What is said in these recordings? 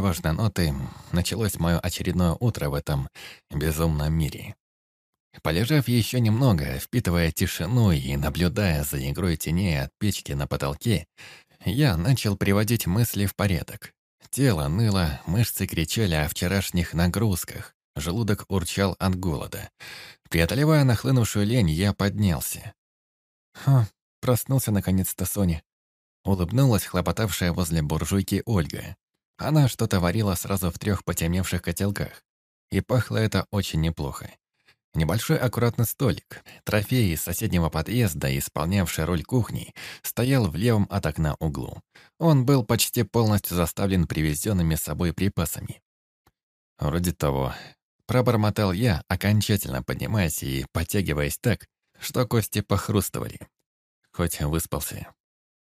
важной ноты началось мое очередное утро в этом безумном мире. Полежав еще немного, впитывая тишину и наблюдая за игрой теней от печки на потолке, я начал приводить мысли в порядок. Тело ныло, мышцы кричали о вчерашних нагрузках, желудок урчал от голода. Преодолевая нахлынувшую лень, я поднялся. «Хм, проснулся наконец-то Соня». Улыбнулась хлопотавшая возле буржуйки Ольга. Она что-то варила сразу в трех потемневших котелках. И пахло это очень неплохо. Небольшой аккуратный столик, трофей из соседнего подъезда, исполнявший роль кухни, стоял в левом от окна углу. Он был почти полностью заставлен привезенными с собой припасами. Вроде того. Пробормотал я, окончательно поднимаясь и подтягиваясь так, что кости похрустывали. Хоть выспался.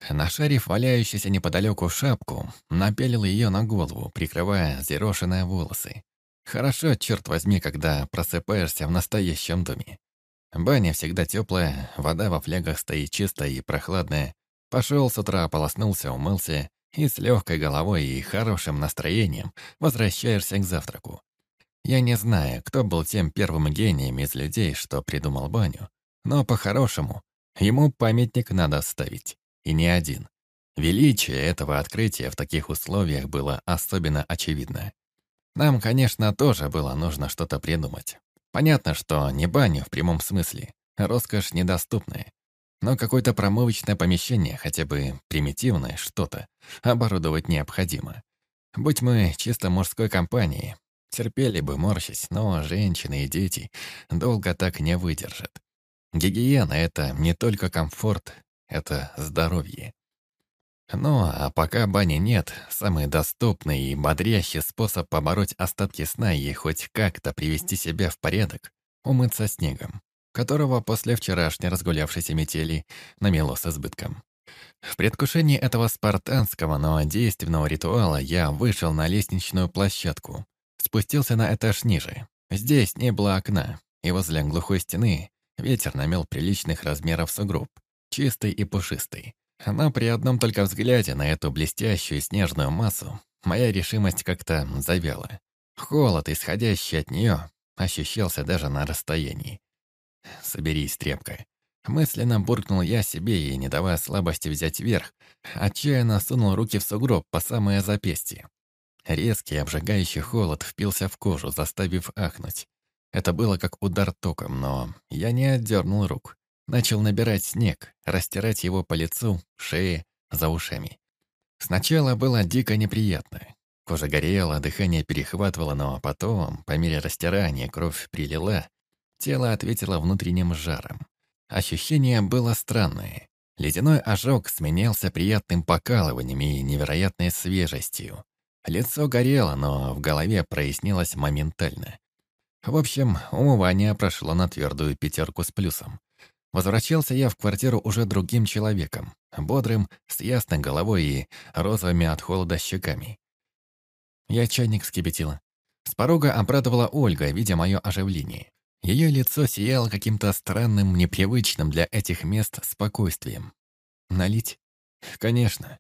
Нашарив валяющуюся неподалеку шапку, напялил ее на голову, прикрывая зерошенные волосы. Хорошо, черт возьми, когда просыпаешься в настоящем доме. Баня всегда теплая, вода во флягах стоит чистая и прохладная. Пошел с утра, ополоснулся, умылся, и с легкой головой и хорошим настроением возвращаешься к завтраку. Я не знаю, кто был тем первым гением из людей, что придумал баню, но по-хорошему ему памятник надо ставить, и не один. Величие этого открытия в таких условиях было особенно очевидно. Нам, конечно, тоже было нужно что-то придумать. Понятно, что не баню в прямом смысле, роскошь недоступная. Но какое-то промывочное помещение, хотя бы примитивное что-то, оборудовать необходимо. Будь мы чисто мужской компанией, терпели бы морщись, но женщины и дети долго так не выдержат. Гигиена — это не только комфорт, это здоровье. Ну, а пока бани нет, самый доступный и бодрящий способ побороть остатки сна и хоть как-то привести себя в порядок — умыться снегом, которого после вчерашней разгулявшейся метели намело с избытком. В предвкушении этого спартанского, но действенного ритуала я вышел на лестничную площадку, спустился на этаж ниже. Здесь не было окна, и возле глухой стены ветер намел приличных размеров сугроб, чистый и пушистый. Но при одном только взгляде на эту блестящую снежную массу моя решимость как-то завяла. Холод, исходящий от нее, ощущался даже на расстоянии. «Соберись, трепка». Мысленно буркнул я себе и, не давая слабости взять верх, отчаянно сунул руки в сугроб по самое запястье. Резкий, обжигающий холод впился в кожу, заставив ахнуть. Это было как удар током, но я не отдернул рук. Начал набирать снег, растирать его по лицу, шее, за ушами. Сначала было дико неприятно. Кожа горела, дыхание перехватывало, но потом, по мере растирания, кровь прилила, тело ответило внутренним жаром. Ощущение было странное. Ледяной ожог сменялся приятным покалыванием и невероятной свежестью. Лицо горело, но в голове прояснилось моментально. В общем, умывание прошло на твердую пятерку с плюсом. Возвращался я в квартиру уже другим человеком, бодрым, с ясной головой и розовыми от холода щеками. Я чайник вскипятила. С порога обрадовала Ольга, видя мое оживление. Ее лицо сияло каким-то странным, непривычным для этих мест спокойствием. «Налить?» «Конечно».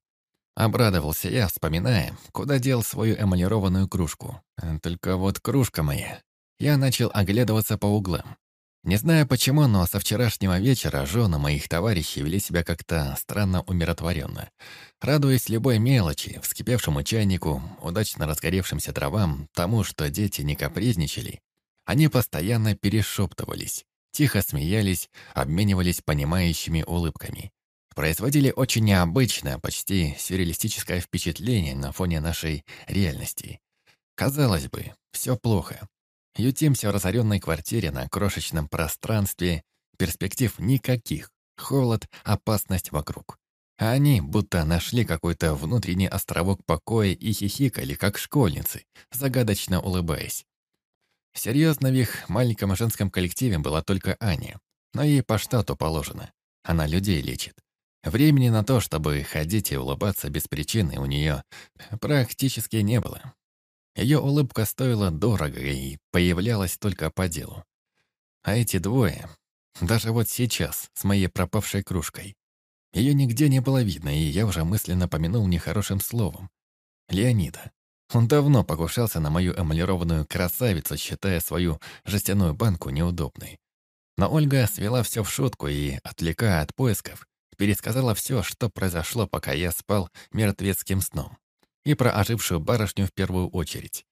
Обрадовался я, вспоминая, куда дел свою эмалированную кружку. Только вот кружка моя. Я начал оглядываться по углам. Не знаю почему, но со вчерашнего вечера жены моих товарищей вели себя как-то странно умиротворенно. Радуясь любой мелочи, вскипевшему чайнику, удачно разгоревшимся травам, тому, что дети не капризничали, они постоянно перешептывались, тихо смеялись, обменивались понимающими улыбками. Производили очень необычное, почти сюрреалистическое впечатление на фоне нашей реальности. Казалось бы, все плохо. Ютимся в разоренной квартире на крошечном пространстве, перспектив никаких, холод, опасность вокруг. А они будто нашли какой-то внутренний островок покоя и хихикали, как школьницы, загадочно улыбаясь. Серьезно в их маленьком женском коллективе была только Аня, но ей по штату положено. Она людей лечит. Времени на то, чтобы ходить и улыбаться без причины, у нее практически не было. Ее улыбка стоила дорого и появлялась только по делу. А эти двое, даже вот сейчас, с моей пропавшей кружкой, ее нигде не было видно, и я уже мысленно помянул нехорошим словом. Леонида. Он давно покушался на мою эмалированную красавицу, считая свою жестяную банку неудобной. Но Ольга свела все в шутку и, отвлекая от поисков, пересказала все, что произошло, пока я спал мертвецким сном. И про ожившую барышню в первую очередь.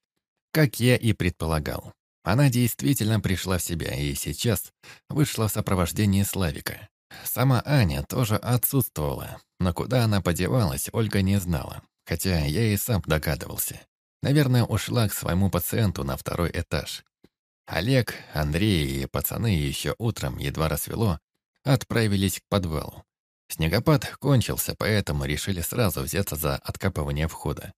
Как я и предполагал. Она действительно пришла в себя и сейчас вышла в сопровождении Славика. Сама Аня тоже отсутствовала, но куда она подевалась, Ольга не знала, хотя я и сам догадывался. Наверное, ушла к своему пациенту на второй этаж. Олег, Андрей и пацаны еще утром, едва рассвело, отправились к подвалу. Снегопад кончился, поэтому решили сразу взяться за откапывание входа.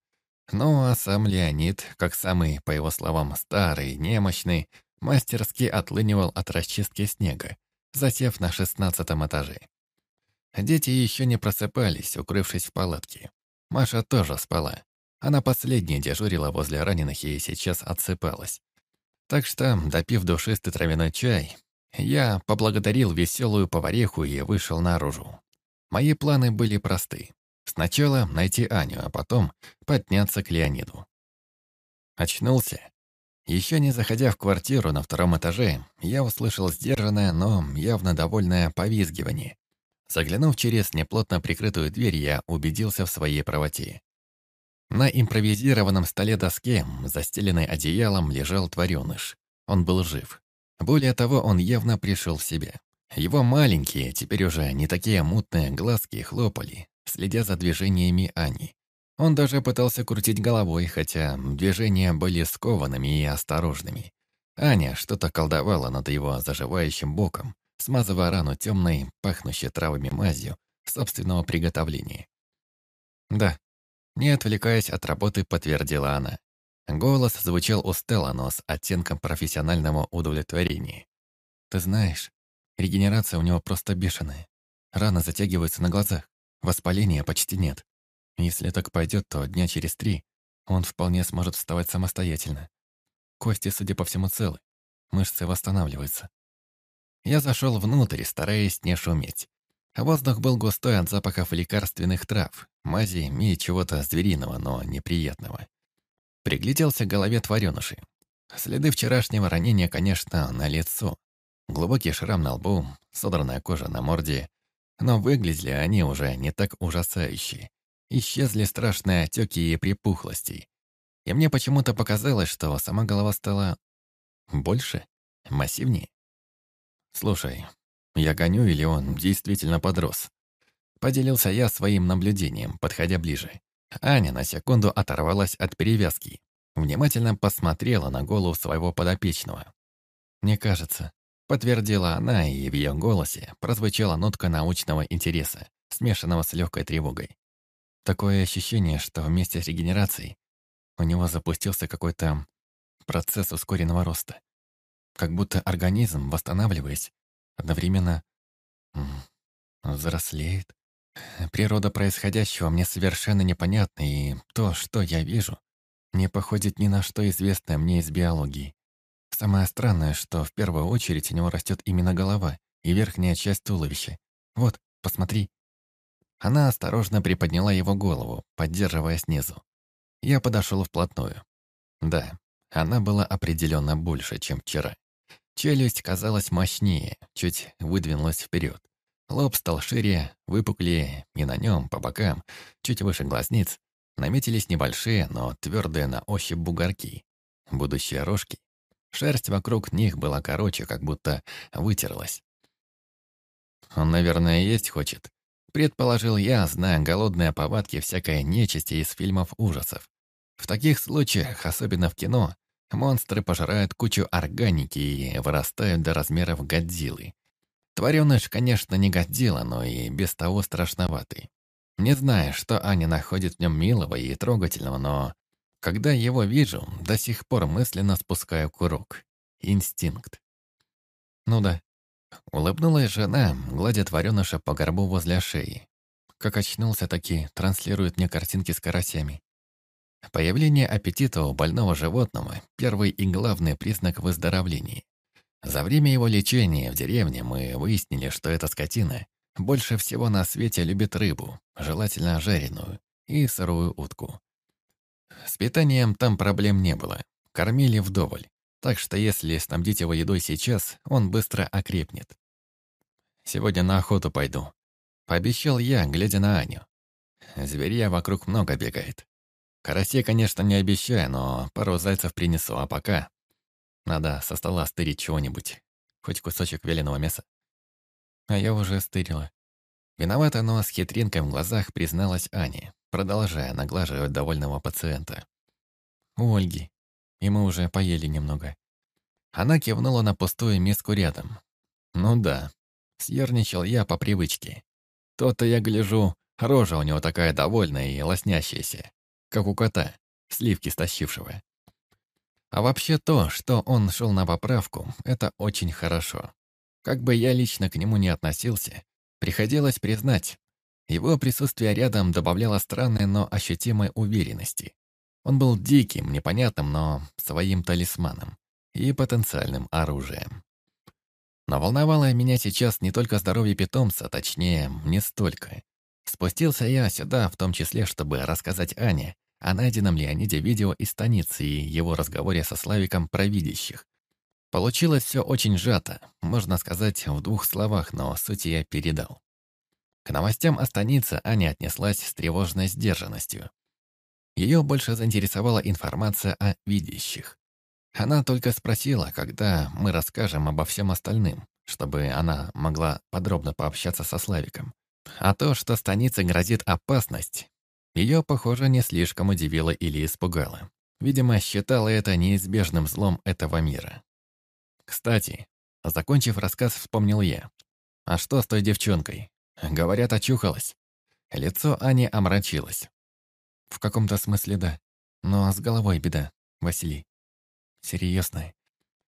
Ну а сам Леонид, как самый, по его словам, старый, немощный, мастерски отлынивал от расчистки снега, засев на шестнадцатом этаже. Дети еще не просыпались, укрывшись в палатке. Маша тоже спала. Она последняя дежурила возле раненых и сейчас отсыпалась. Так что, допив душистый травяной чай, я поблагодарил веселую повариху и вышел наружу. Мои планы были просты. Сначала найти Аню, а потом подняться к Леониду. Очнулся. Еще не заходя в квартиру на втором этаже, я услышал сдержанное, но явно довольное повизгивание. Заглянув через неплотно прикрытую дверь, я убедился в своей правоте. На импровизированном столе доске, застеленной одеялом, лежал твареныш. Он был жив. Более того, он явно пришел в себя. Его маленькие, теперь уже не такие мутные глазки хлопали, следя за движениями Ани. Он даже пытался крутить головой, хотя движения были скованными и осторожными. Аня что-то колдовала над его заживающим боком, смазывая рану темной, пахнущей травами мазью собственного приготовления. «Да», не отвлекаясь от работы, подтвердила она. Голос звучал устало, но с оттенком профессионального удовлетворения. «Ты знаешь, регенерация у него просто бешеная. Раны затягиваются на глазах. Воспаления почти нет. Если так пойдет, то дня через три он вполне сможет вставать самостоятельно. Кости, судя по всему, целы. Мышцы восстанавливаются. Я зашел внутрь, стараясь не шуметь. Воздух был густой от запахов лекарственных трав, мази и чего-то звериного, но неприятного. Пригляделся к голове твареныши. Следы вчерашнего ранения, конечно, на лицо. Глубокий шрам на лбу, содранная кожа на морде, но выглядели они уже не так ужасающе. Исчезли страшные отеки и припухлости. И мне почему-то показалось, что сама голова стала больше, массивнее. «Слушай, я гоню или он действительно подрос?» Поделился я своим наблюдением, подходя ближе. Аня на секунду оторвалась от перевязки. Внимательно посмотрела на голову своего подопечного. «Мне кажется, Подтвердила она, и в ее голосе прозвучала нотка научного интереса, смешанного с легкой тревогой. Такое ощущение, что вместе с регенерацией у него запустился какой-то процесс ускоренного роста. Как будто организм, восстанавливаясь, одновременно взрослеет. Природа происходящего мне совершенно непонятна, и то, что я вижу, не походит ни на что известное мне из биологии. Самое странное, что в первую очередь у него растет именно голова и верхняя часть туловища. Вот, посмотри. Она осторожно приподняла его голову, поддерживая снизу. Я подошел вплотную. Да, она была определенно больше, чем вчера. Челюсть казалась мощнее, чуть выдвинулась вперед. Лоб стал шире, выпуклее, и на нем, по бокам, чуть выше глазниц, наметились небольшие, но твердые на ощупь бугорки. Будущие рожки Шерсть вокруг них была короче, как будто вытерлась. «Он, наверное, есть хочет», — предположил я, зная голодные повадки всякой нечисти из фильмов ужасов. В таких случаях, особенно в кино, монстры пожирают кучу органики и вырастают до размеров Годзиллы. Твареныш, конечно, не Годзилла, но и без того страшноватый. Не знаю, что Аня находит в нем милого и трогательного, но когда его вижу, до сих пор мысленно спускаю курок. Инстинкт. Ну да. Улыбнулась жена, гладя твареныша по горбу возле шеи. Как очнулся, таки транслирует мне картинки с карасями. Появление аппетита у больного животного – первый и главный признак выздоровления. За время его лечения в деревне мы выяснили, что эта скотина больше всего на свете любит рыбу, желательно жареную, и сырую утку. С питанием там проблем не было. Кормили вдоволь. Так что если снабдить его едой сейчас, он быстро окрепнет. Сегодня на охоту пойду. Пообещал я, глядя на Аню. Зверья вокруг много бегает. Карасей, конечно, не обещаю, но пару зайцев принесу, а пока... Надо со стола стырить чего-нибудь. Хоть кусочек веленого мяса. А я уже стырила. Виновата, но с хитринкой в глазах призналась Аня, продолжая наглаживать довольного пациента. У Ольги. И мы уже поели немного. Она кивнула на пустую миску рядом. Ну да, съерничал я по привычке. То-то я гляжу, рожа у него такая довольная и лоснящаяся, как у кота, сливки стащившего. А вообще то, что он шел на поправку, это очень хорошо. Как бы я лично к нему не относился, приходилось признать, его присутствие рядом добавляло странной, но ощутимой уверенности. Он был диким, непонятным, но своим талисманом и потенциальным оружием. Но волновало меня сейчас не только здоровье питомца, точнее, не столько. Спустился я сюда, в том числе, чтобы рассказать Ане о найденном Леониде видео из станицы и его разговоре со Славиком про видящих. Получилось все очень сжато, можно сказать, в двух словах, но суть я передал. К новостям о станице Аня отнеслась с тревожной сдержанностью. Ее больше заинтересовала информация о видящих. Она только спросила, когда мы расскажем обо всем остальным, чтобы она могла подробно пообщаться со Славиком. А то, что станице грозит опасность, ее, похоже, не слишком удивило или испугало. Видимо, считала это неизбежным злом этого мира. Кстати, закончив рассказ, вспомнил я. А что с той девчонкой? Говорят, очухалась. Лицо Ани омрачилось. В каком-то смысле да. Но с головой беда, Василий серьезная.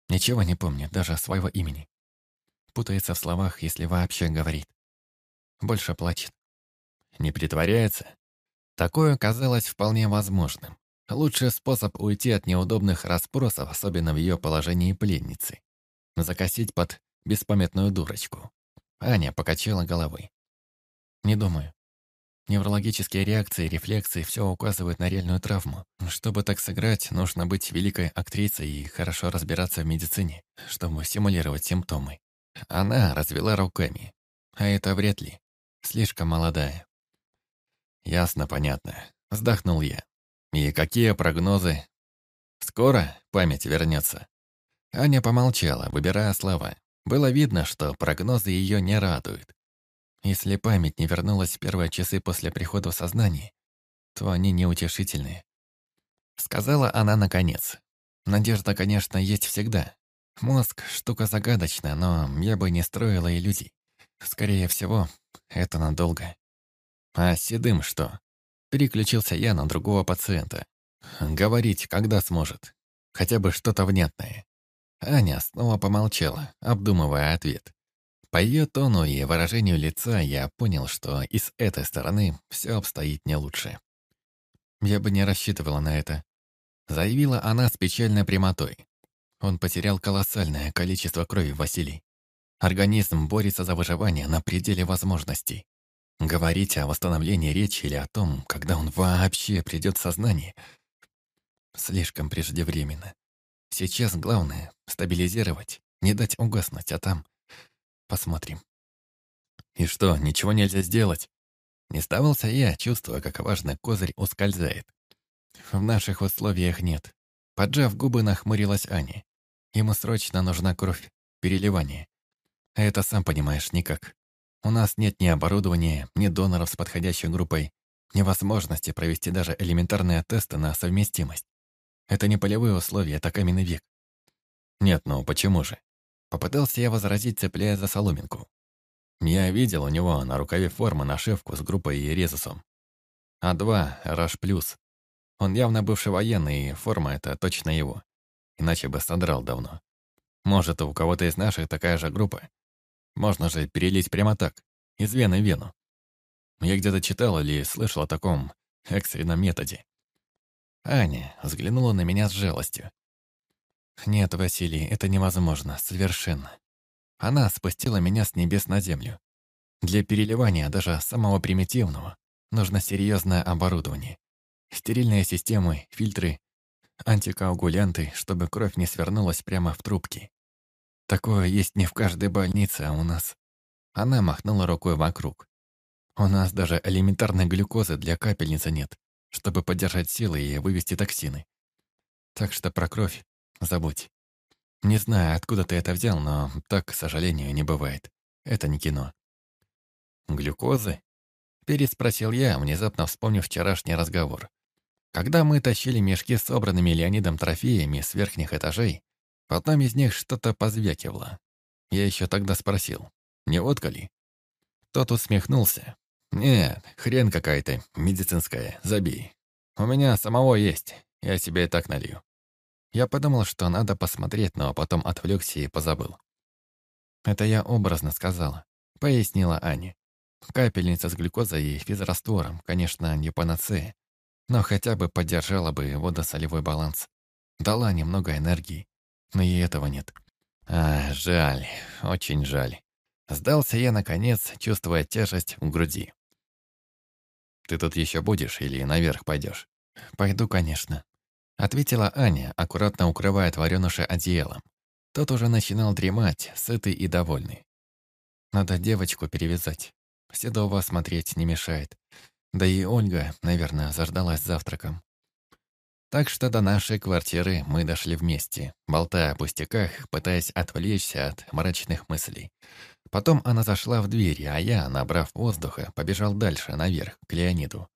Ничего не помнит, даже своего имени. Путается в словах, если вообще говорит. Больше плачет. Не притворяется? Такое казалось вполне возможным. Лучший способ уйти от неудобных расспросов, особенно в ее положении пленницы. Закосить под беспамятную дурочку. Аня покачала головой. «Не думаю. Неврологические реакции, рефлексы – все указывают на реальную травму. Чтобы так сыграть, нужно быть великой актрисой и хорошо разбираться в медицине, чтобы симулировать симптомы. Она развела руками. А это вряд ли. Слишком молодая. Ясно, понятно. Вздохнул я. И какие прогнозы? Скоро память вернется. Аня помолчала, выбирая слова. Было видно, что прогнозы ее не радуют. Если память не вернулась в первые часы после прихода в сознание, то они неутешительные. Сказала она наконец. Надежда, конечно, есть всегда. Мозг — штука загадочная, но я бы не строила иллюзий. Скорее всего, это надолго. А седым что? Переключился я на другого пациента. Говорить, когда сможет. Хотя бы что-то внятное. Аня снова помолчала, обдумывая ответ. По ее тону и выражению лица я понял, что и с этой стороны все обстоит не лучше. «Я бы не рассчитывала на это», — заявила она с печальной прямотой. Он потерял колоссальное количество крови, Василий. Организм борется за выживание на пределе возможностей. Говорить о восстановлении речи или о том, когда он вообще придет в сознание, слишком преждевременно. Сейчас главное — стабилизировать, не дать угаснуть, а там Посмотрим. И что, ничего нельзя сделать? Не сдавался я, чувствуя, как важный козырь ускользает. В наших условиях нет. Поджав губы, нахмурилась Аня. Ему срочно нужна кровь, переливание. А это, сам понимаешь, никак. У нас нет ни оборудования, ни доноров с подходящей группой, ни возможности провести даже элементарные тесты на совместимость. Это не полевые условия, это каменный век. Нет, ну почему же? Попытался я возразить, цепляя за соломинку. Я видел у него на рукаве формы нашивку с группой и резусом. А2, Раш Плюс. Он явно бывший военный, и форма эта точно его. Иначе бы содрал давно. Может, у кого-то из наших такая же группа. Можно же перелить прямо так, из вены в вену. Я где-то читал или слышал о таком экстренном методе. Аня взглянула на меня с жалостью. «Нет, Василий, это невозможно, совершенно. Она спустила меня с небес на землю. Для переливания даже самого примитивного нужно серьезное оборудование. Стерильные системы, фильтры, антикоагулянты, чтобы кровь не свернулась прямо в трубки. Такое есть не в каждой больнице, а у нас. Она махнула рукой вокруг. У нас даже элементарной глюкозы для капельницы нет, чтобы поддержать силы и вывести токсины. Так что про кровь забудь. Не знаю, откуда ты это взял, но так, к сожалению, не бывает. Это не кино. Глюкозы? Переспросил я, внезапно вспомнив вчерашний разговор. Когда мы тащили мешки с собранными Леонидом трофеями с верхних этажей, в одном из них что-то позвякивало. Я еще тогда спросил, не водка ли? Тот усмехнулся. «Нет, хрен какая-то, медицинская, забей. У меня самого есть, я себе и так налью». Я подумал, что надо посмотреть, но потом отвлекся и позабыл. «Это я образно сказала», — пояснила Аня. «Капельница с глюкозой и физраствором, конечно, не панацея, но хотя бы поддержала бы водосолевой баланс. Дала немного энергии, но и этого нет. А, жаль, очень жаль. Сдался я, наконец, чувствуя тяжесть в груди. «Ты тут еще будешь или наверх пойдешь?» «Пойду, конечно», — ответила Аня, аккуратно укрывая тварёныша одеялом. Тот уже начинал дремать, сытый и довольный. «Надо девочку перевязать. Седова смотреть не мешает. Да и Ольга, наверное, заждалась завтраком. Так что до нашей квартиры мы дошли вместе, болтая о пустяках, пытаясь отвлечься от мрачных мыслей. Потом она зашла в дверь, а я, набрав воздуха, побежал дальше, наверх, к Леониду.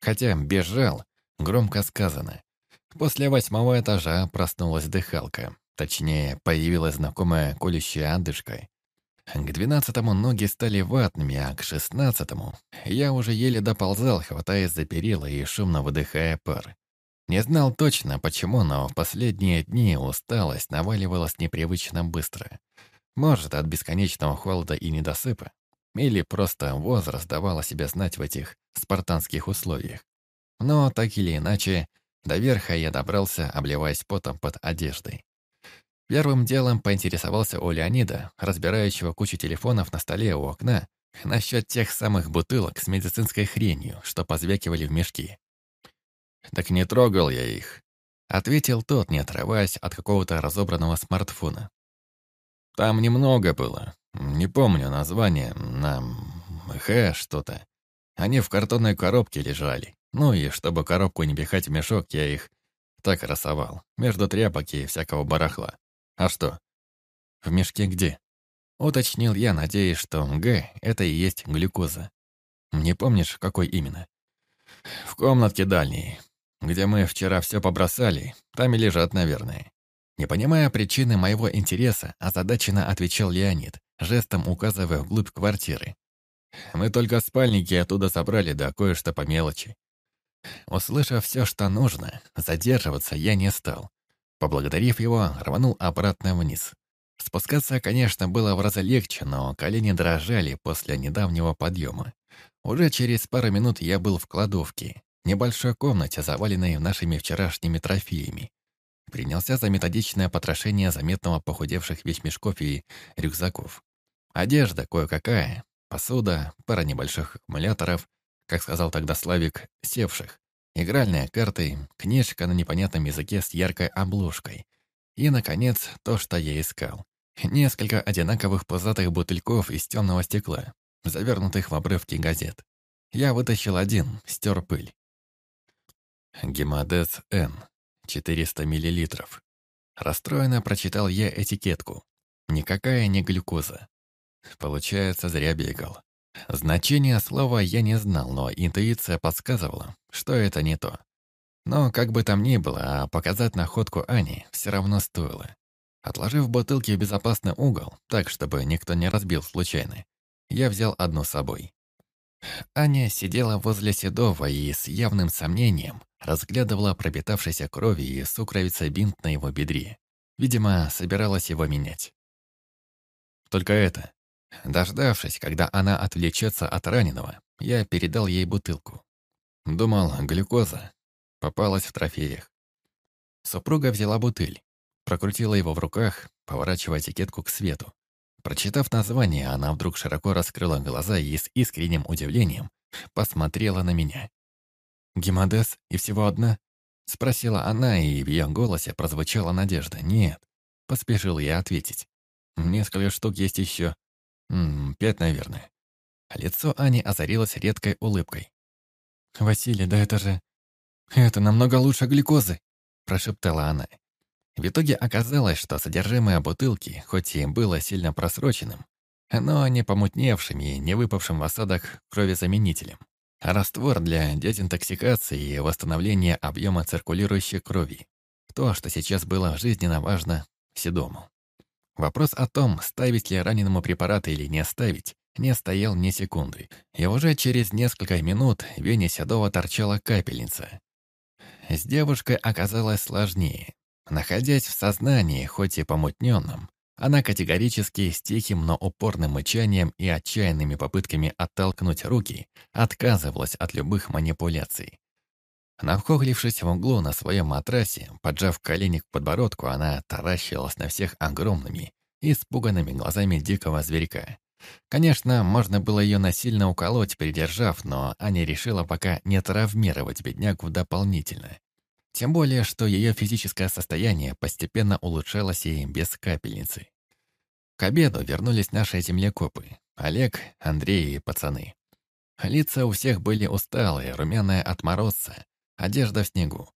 Хотя бежал, громко сказано. После восьмого этажа проснулась дыхалка. Точнее, появилась знакомая колющая одышка. К двенадцатому ноги стали ватными, а к шестнадцатому я уже еле доползал, хватаясь за перила и шумно выдыхая пар. Не знал точно, почему, но в последние дни усталость наваливалась непривычно быстро. Может, от бесконечного холода и недосыпа. Или просто возраст давал о себе знать в этих спартанских условиях. Но, так или иначе, до верха я добрался, обливаясь потом под одеждой. Первым делом поинтересовался у Леонида, разбирающего кучу телефонов на столе у окна, насчет тех самых бутылок с медицинской хренью, что позвякивали в мешки. «Так не трогал я их», — ответил тот, не отрываясь от какого-то разобранного смартфона. «Там немного было. Не помню название, на «Х» что-то. Они в картонной коробке лежали. Ну и чтобы коробку не пихать в мешок, я их так рассовал. Между тряпок и всякого барахла. А что? В мешке где? Уточнил я, надеясь, что Г — это и есть глюкоза. Не помнишь, какой именно? В комнатке дальней где мы вчера все побросали, там и лежат, наверное. Не понимая причины моего интереса, озадаченно отвечал Леонид, жестом указывая вглубь квартиры. Мы только спальники оттуда собрали, да кое-что по мелочи. Услышав все, что нужно, задерживаться я не стал. Поблагодарив его, рванул обратно вниз. Спускаться, конечно, было в разы легче, но колени дрожали после недавнего подъема. Уже через пару минут я был в кладовке, небольшой комнате, заваленной нашими вчерашними трофеями. Принялся за методичное потрошение заметного похудевших вещмешков и рюкзаков. Одежда кое-какая, посуда, пара небольших аккумуляторов, как сказал тогда Славик, севших, игральные карты, книжка на непонятном языке с яркой обложкой. И, наконец, то, что я искал. Несколько одинаковых пузатых бутыльков из темного стекла, завернутых в обрывки газет. Я вытащил один, стер пыль. Гемодез Н. 400 мл. Расстроенно прочитал я этикетку. Никакая не глюкоза. Получается, зря бегал. Значение слова я не знал, но интуиция подсказывала, что это не то. Но как бы там ни было, а показать находку Ани все равно стоило. Отложив бутылки в безопасный угол, так, чтобы никто не разбил случайно, я взял одну с собой. Аня сидела возле Седова и с явным сомнением разглядывала пропитавшейся крови и сукровица бинт на его бедре. Видимо, собиралась его менять. Только это. Дождавшись, когда она отвлечется от раненого, я передал ей бутылку. Думал, глюкоза. Попалась в трофеях. Супруга взяла бутыль, прокрутила его в руках, поворачивая этикетку к свету. Прочитав название, она вдруг широко раскрыла глаза и с искренним удивлением посмотрела на меня. Гемодез и всего одна?» Спросила она, и в ее голосе прозвучала надежда. «Нет», — поспешил я ответить. «Несколько штук есть еще. М -м, пять, наверное». Лицо Ани озарилось редкой улыбкой. «Василий, да это же... Это намного лучше глюкозы!» Прошептала она. В итоге оказалось, что содержимое бутылки, хоть и было сильно просроченным, но не помутневшим и не выпавшим в осадок кровезаменителем. Раствор для дезинтоксикации и восстановления объема циркулирующей крови. То, что сейчас было жизненно важно Седому. Вопрос о том, ставить ли раненому препараты или не ставить, не стоял ни секунды. И уже через несколько минут в вене Седова торчала капельница. С девушкой оказалось сложнее. Находясь в сознании, хоть и помутненном, она категорически с тихим, но упорным мычанием и отчаянными попытками оттолкнуть руки отказывалась от любых манипуляций. Навхохлившись в углу на своем матрасе, поджав колени к подбородку, она таращилась на всех огромными, испуганными глазами дикого зверька. Конечно, можно было ее насильно уколоть, придержав, но Аня решила пока не травмировать беднягу дополнительно. Тем более, что ее физическое состояние постепенно улучшалось и без капельницы. К обеду вернулись наши землекопы. Олег, Андрей и пацаны. Лица у всех были усталые, румяные от мороза, одежда в снегу.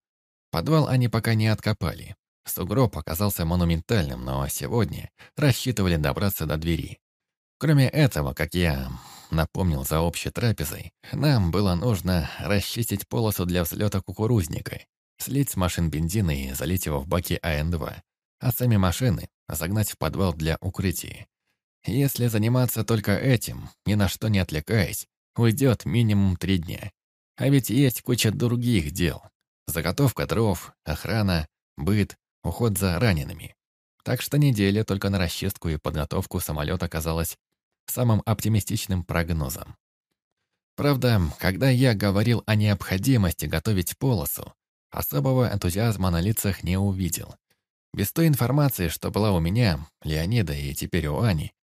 Подвал они пока не откопали. Сугроб оказался монументальным, но сегодня рассчитывали добраться до двери. Кроме этого, как я напомнил за общей трапезой, нам было нужно расчистить полосу для взлета кукурузника, слить с машин бензина и залить его в баки АН-2, а сами машины загнать в подвал для укрытия. Если заниматься только этим, ни на что не отвлекаясь, уйдет минимум три дня. А ведь есть куча других дел. Заготовка дров, охрана, быт, уход за ранеными. Так что неделя только на расчистку и подготовку самолета оказалась самым оптимистичным прогнозом. Правда, когда я говорил о необходимости готовить полосу, особого энтузиазма на лицах не увидел. Без той информации, что была у меня, Леонида и теперь у Ани,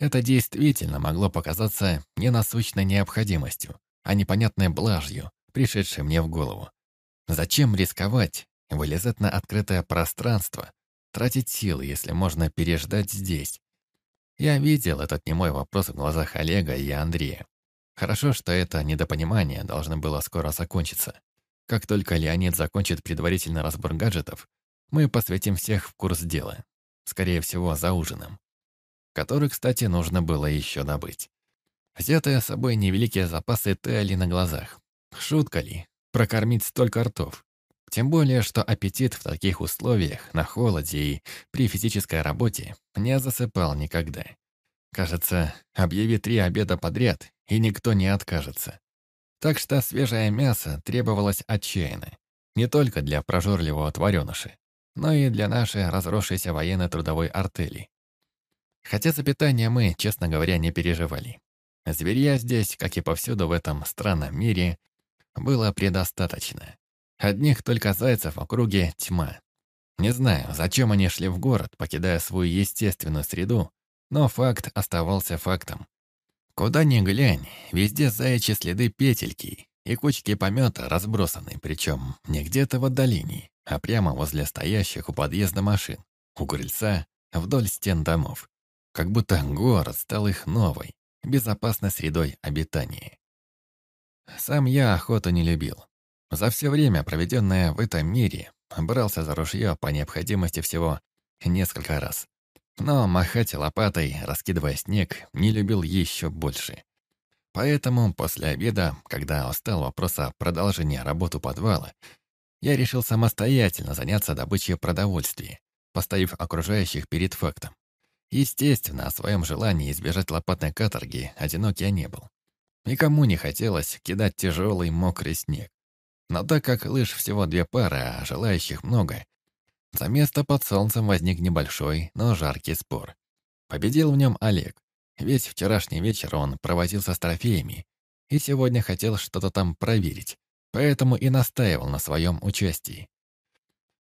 это действительно могло показаться не насущной необходимостью, а непонятной блажью, пришедшей мне в голову. Зачем рисковать, вылезать на открытое пространство, тратить силы, если можно переждать здесь? Я видел этот немой вопрос в глазах Олега и Андрея. Хорошо, что это недопонимание должно было скоро закончиться. Как только Леонид закончит предварительный разбор гаджетов, мы посвятим всех в курс дела. Скорее всего, за ужином. Который, кстати, нужно было еще добыть. Взятые с собой невеликие запасы таяли на глазах. Шутка ли? Прокормить столько ртов. Тем более, что аппетит в таких условиях, на холоде и при физической работе, не засыпал никогда. Кажется, объяви три обеда подряд, и никто не откажется. Так что свежее мясо требовалось отчаянно. Не только для прожорливого твареныши, но и для нашей разросшейся военно-трудовой артели. Хотя за питание мы, честно говоря, не переживали. Зверья здесь, как и повсюду в этом странном мире, было предостаточно. Одних только зайцев в округе тьма. Не знаю, зачем они шли в город, покидая свою естественную среду, но факт оставался фактом. Куда ни глянь, везде заячьи следы петельки, и кучки помета разбросаны, причем не где-то в отдалении, а прямо возле стоящих у подъезда машин, у крыльца, вдоль стен домов. Как будто город стал их новой, безопасной средой обитания. Сам я охоту не любил. За все время, проведенное в этом мире, брался за ружье по необходимости всего несколько раз. Но махать лопатой, раскидывая снег, не любил еще больше. Поэтому после обеда, когда устал вопрос о продолжении работы подвала, я решил самостоятельно заняться добычей продовольствия, поставив окружающих перед фактом. Естественно, о своем желании избежать лопатной каторги одинок я не был. Никому не хотелось кидать тяжелый мокрый снег. Но так как лыж всего две пары, а желающих много, за место под солнцем возник небольшой, но жаркий спор. Победил в нем Олег. Весь вчерашний вечер он провозился с трофеями и сегодня хотел что-то там проверить, поэтому и настаивал на своем участии.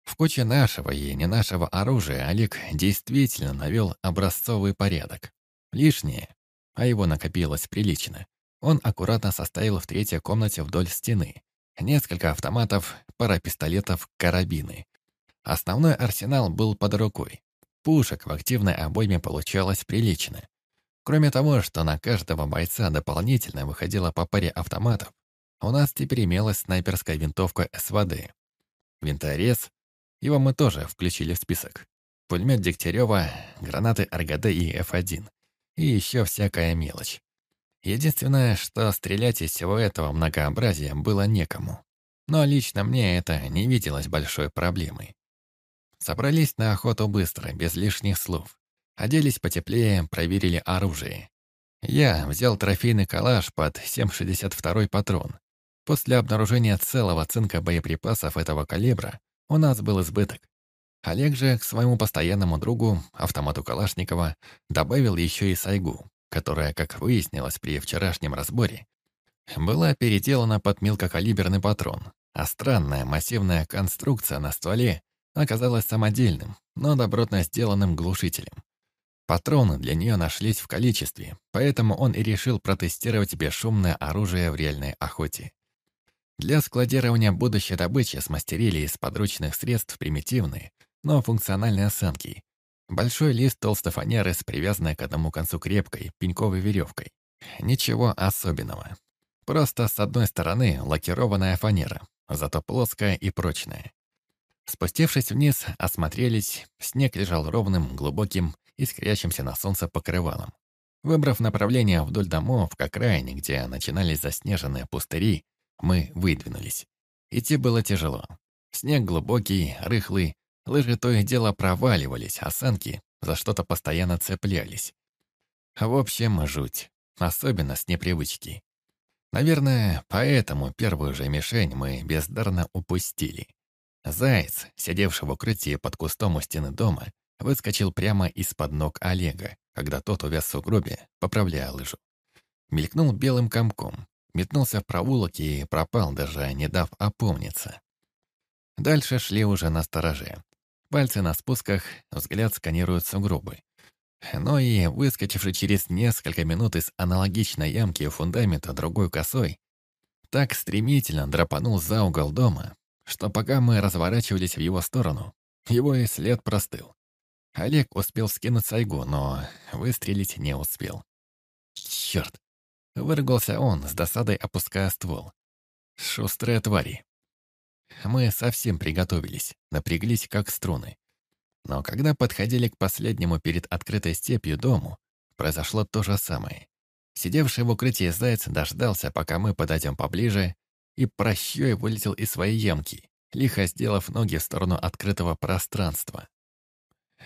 В куче нашего и не нашего оружия Олег действительно навел образцовый порядок. Лишнее, а его накопилось прилично, он аккуратно составил в третьей комнате вдоль стены, Несколько автоматов, пара пистолетов, карабины. Основной арсенал был под рукой. Пушек в активной обойме получалось прилично. Кроме того, что на каждого бойца дополнительно выходило по паре автоматов, у нас теперь имелась снайперская винтовка СВД. Винторез, его мы тоже включили в список. Пулемет Дегтярева, гранаты РГД и F1. И еще всякая мелочь. Единственное, что стрелять из всего этого многообразия было некому. Но лично мне это не виделось большой проблемой. Собрались на охоту быстро, без лишних слов. Оделись потеплее, проверили оружие. Я взял трофейный калаш под 7,62 патрон. После обнаружения целого цинка боеприпасов этого калибра у нас был избыток. Олег же к своему постоянному другу, автомату Калашникова, добавил еще и сайгу, которая, как выяснилось при вчерашнем разборе, была переделана под мелкокалиберный патрон, а странная массивная конструкция на стволе оказалась самодельным, но добротно сделанным глушителем. Патроны для нее нашлись в количестве, поэтому он и решил протестировать бесшумное оружие в реальной охоте. Для складирования будущей добычи смастерили из подручных средств примитивные, но функциональные осанки. Большой лист толстой фанеры с привязанной к одному концу крепкой, пеньковой веревкой. Ничего особенного. Просто с одной стороны лакированная фанера, зато плоская и прочная. Спустившись вниз, осмотрелись, снег лежал ровным, глубоким, искрящимся на солнце покрывалом. Выбрав направление вдоль домов, к окраине, где начинались заснеженные пустыри, мы выдвинулись. Идти было тяжело. Снег глубокий, рыхлый, лыжи то и дело проваливались, а санки за что-то постоянно цеплялись. В общем, жуть, особенно с непривычки. Наверное, поэтому первую же мишень мы бездарно упустили. Заяц, сидевший в укрытии под кустом у стены дома, выскочил прямо из-под ног Олега, когда тот увяз в сугробе, поправляя лыжу. Мелькнул белым комком, метнулся в проулок и пропал, даже не дав опомниться. Дальше шли уже на стороже. Пальцы на спусках, взгляд сканируют сугробы. Но и выскочивший через несколько минут из аналогичной ямки фундамента другой косой, так стремительно драпанул за угол дома, что пока мы разворачивались в его сторону, его и след простыл. Олег успел скинуть сайгу, но выстрелить не успел. Черт! Выругался он, с досадой опуская ствол. Шустрые твари. Мы совсем приготовились, напряглись как струны. Но когда подходили к последнему перед открытой степью дому, произошло то же самое. Сидевший в укрытии заяц дождался, пока мы подойдем поближе, и прощой вылетел из своей ямки, лихо сделав ноги в сторону открытого пространства.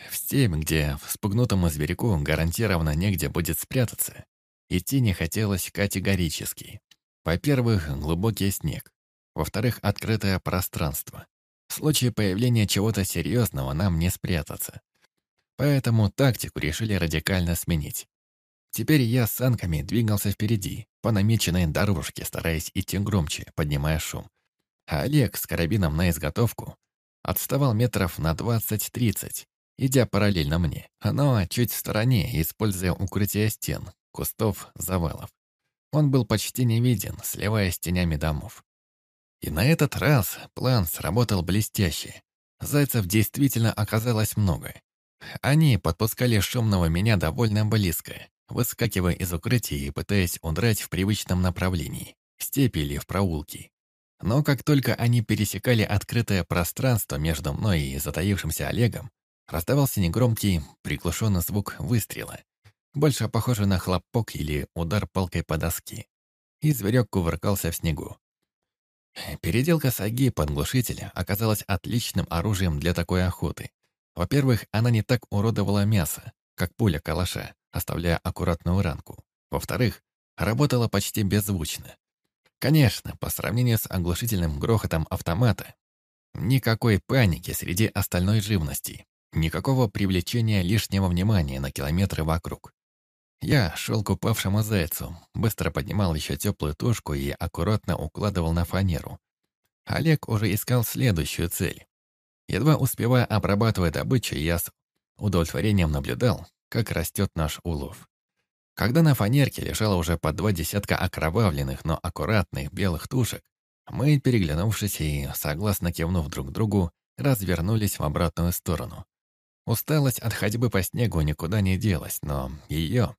В степь, где вспугнутому зверяку гарантированно негде будет спрятаться, идти не хотелось категорически. Во-первых, глубокий снег. Во-вторых, открытое пространство. В случае появления чего-то серьезного нам не спрятаться. Поэтому тактику решили радикально сменить. Теперь я с санками двигался впереди, по намеченной дорожке, стараясь идти громче, поднимая шум. А Олег с карабином на изготовку отставал метров на 20-30, идя параллельно мне, но чуть в стороне, используя укрытие стен, кустов, завалов. Он был почти не виден, сливаясь тенями домов. И на этот раз план сработал блестяще. Зайцев действительно оказалось много. Они подпускали шумного меня довольно близко, выскакивая из укрытия и пытаясь удрать в привычном направлении, степи или в проулки. Но как только они пересекали открытое пространство между мной и затаившимся Олегом, раздавался негромкий, приглушенный звук выстрела, больше похожий на хлопок или удар палкой по доске. И зверек кувыркался в снегу. Переделка саги под глушителя оказалась отличным оружием для такой охоты. Во-первых, она не так уродовала мясо, как пуля калаша, оставляя аккуратную ранку. Во-вторых, работала почти беззвучно. Конечно, по сравнению с оглушительным грохотом автомата, никакой паники среди остальной живности, никакого привлечения лишнего внимания на километры вокруг. Я шел к упавшему зайцу, быстро поднимал еще теплую тушку и аккуратно укладывал на фанеру. Олег уже искал следующую цель. Едва успевая обрабатывать добычу, я с удовлетворением наблюдал, как растет наш улов. Когда на фанерке лежало уже по два десятка окровавленных, но аккуратных белых тушек, Мы, переглянувшись и согласно кивнув друг другу, развернулись в обратную сторону. Усталость от ходьбы по снегу никуда не делась, но ее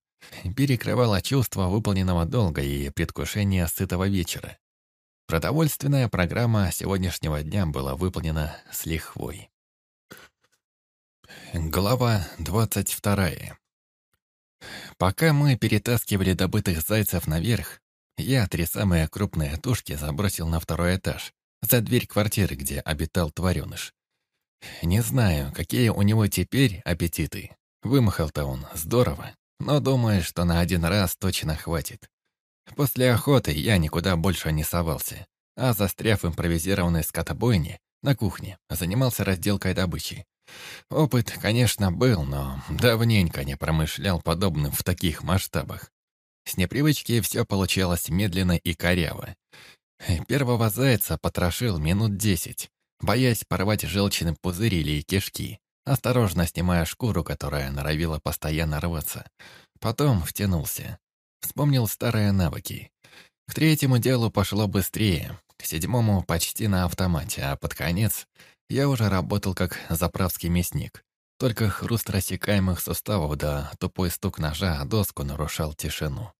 перекрывало чувство выполненного долга и предвкушение сытого вечера. Продовольственная программа сегодняшнего дня была выполнена с лихвой. Глава двадцать вторая. Пока мы перетаскивали добытых зайцев наверх, я три самые крупные тушки забросил на второй этаж, за дверь квартиры, где обитал твареныш. Не знаю, какие у него теперь аппетиты. Вымахал-то он здорово, но думаю, что на один раз точно хватит. После охоты я никуда больше не совался, а застряв в импровизированной скотобойне на кухне, занимался разделкой добычи. Опыт, конечно, был, но давненько не промышлял подобным в таких масштабах. С непривычки все получалось медленно и коряво. Первого зайца потрошил минут десять, боясь порвать желчный пузырь или кишки, осторожно снимая шкуру, которая норовила постоянно рваться. Потом втянулся. Вспомнил старые навыки. К третьему делу пошло быстрее, к седьмому почти на автомате, а под конец я уже работал как заправский мясник. Только хруст рассекаемых суставов да тупой стук ножа доску нарушал тишину.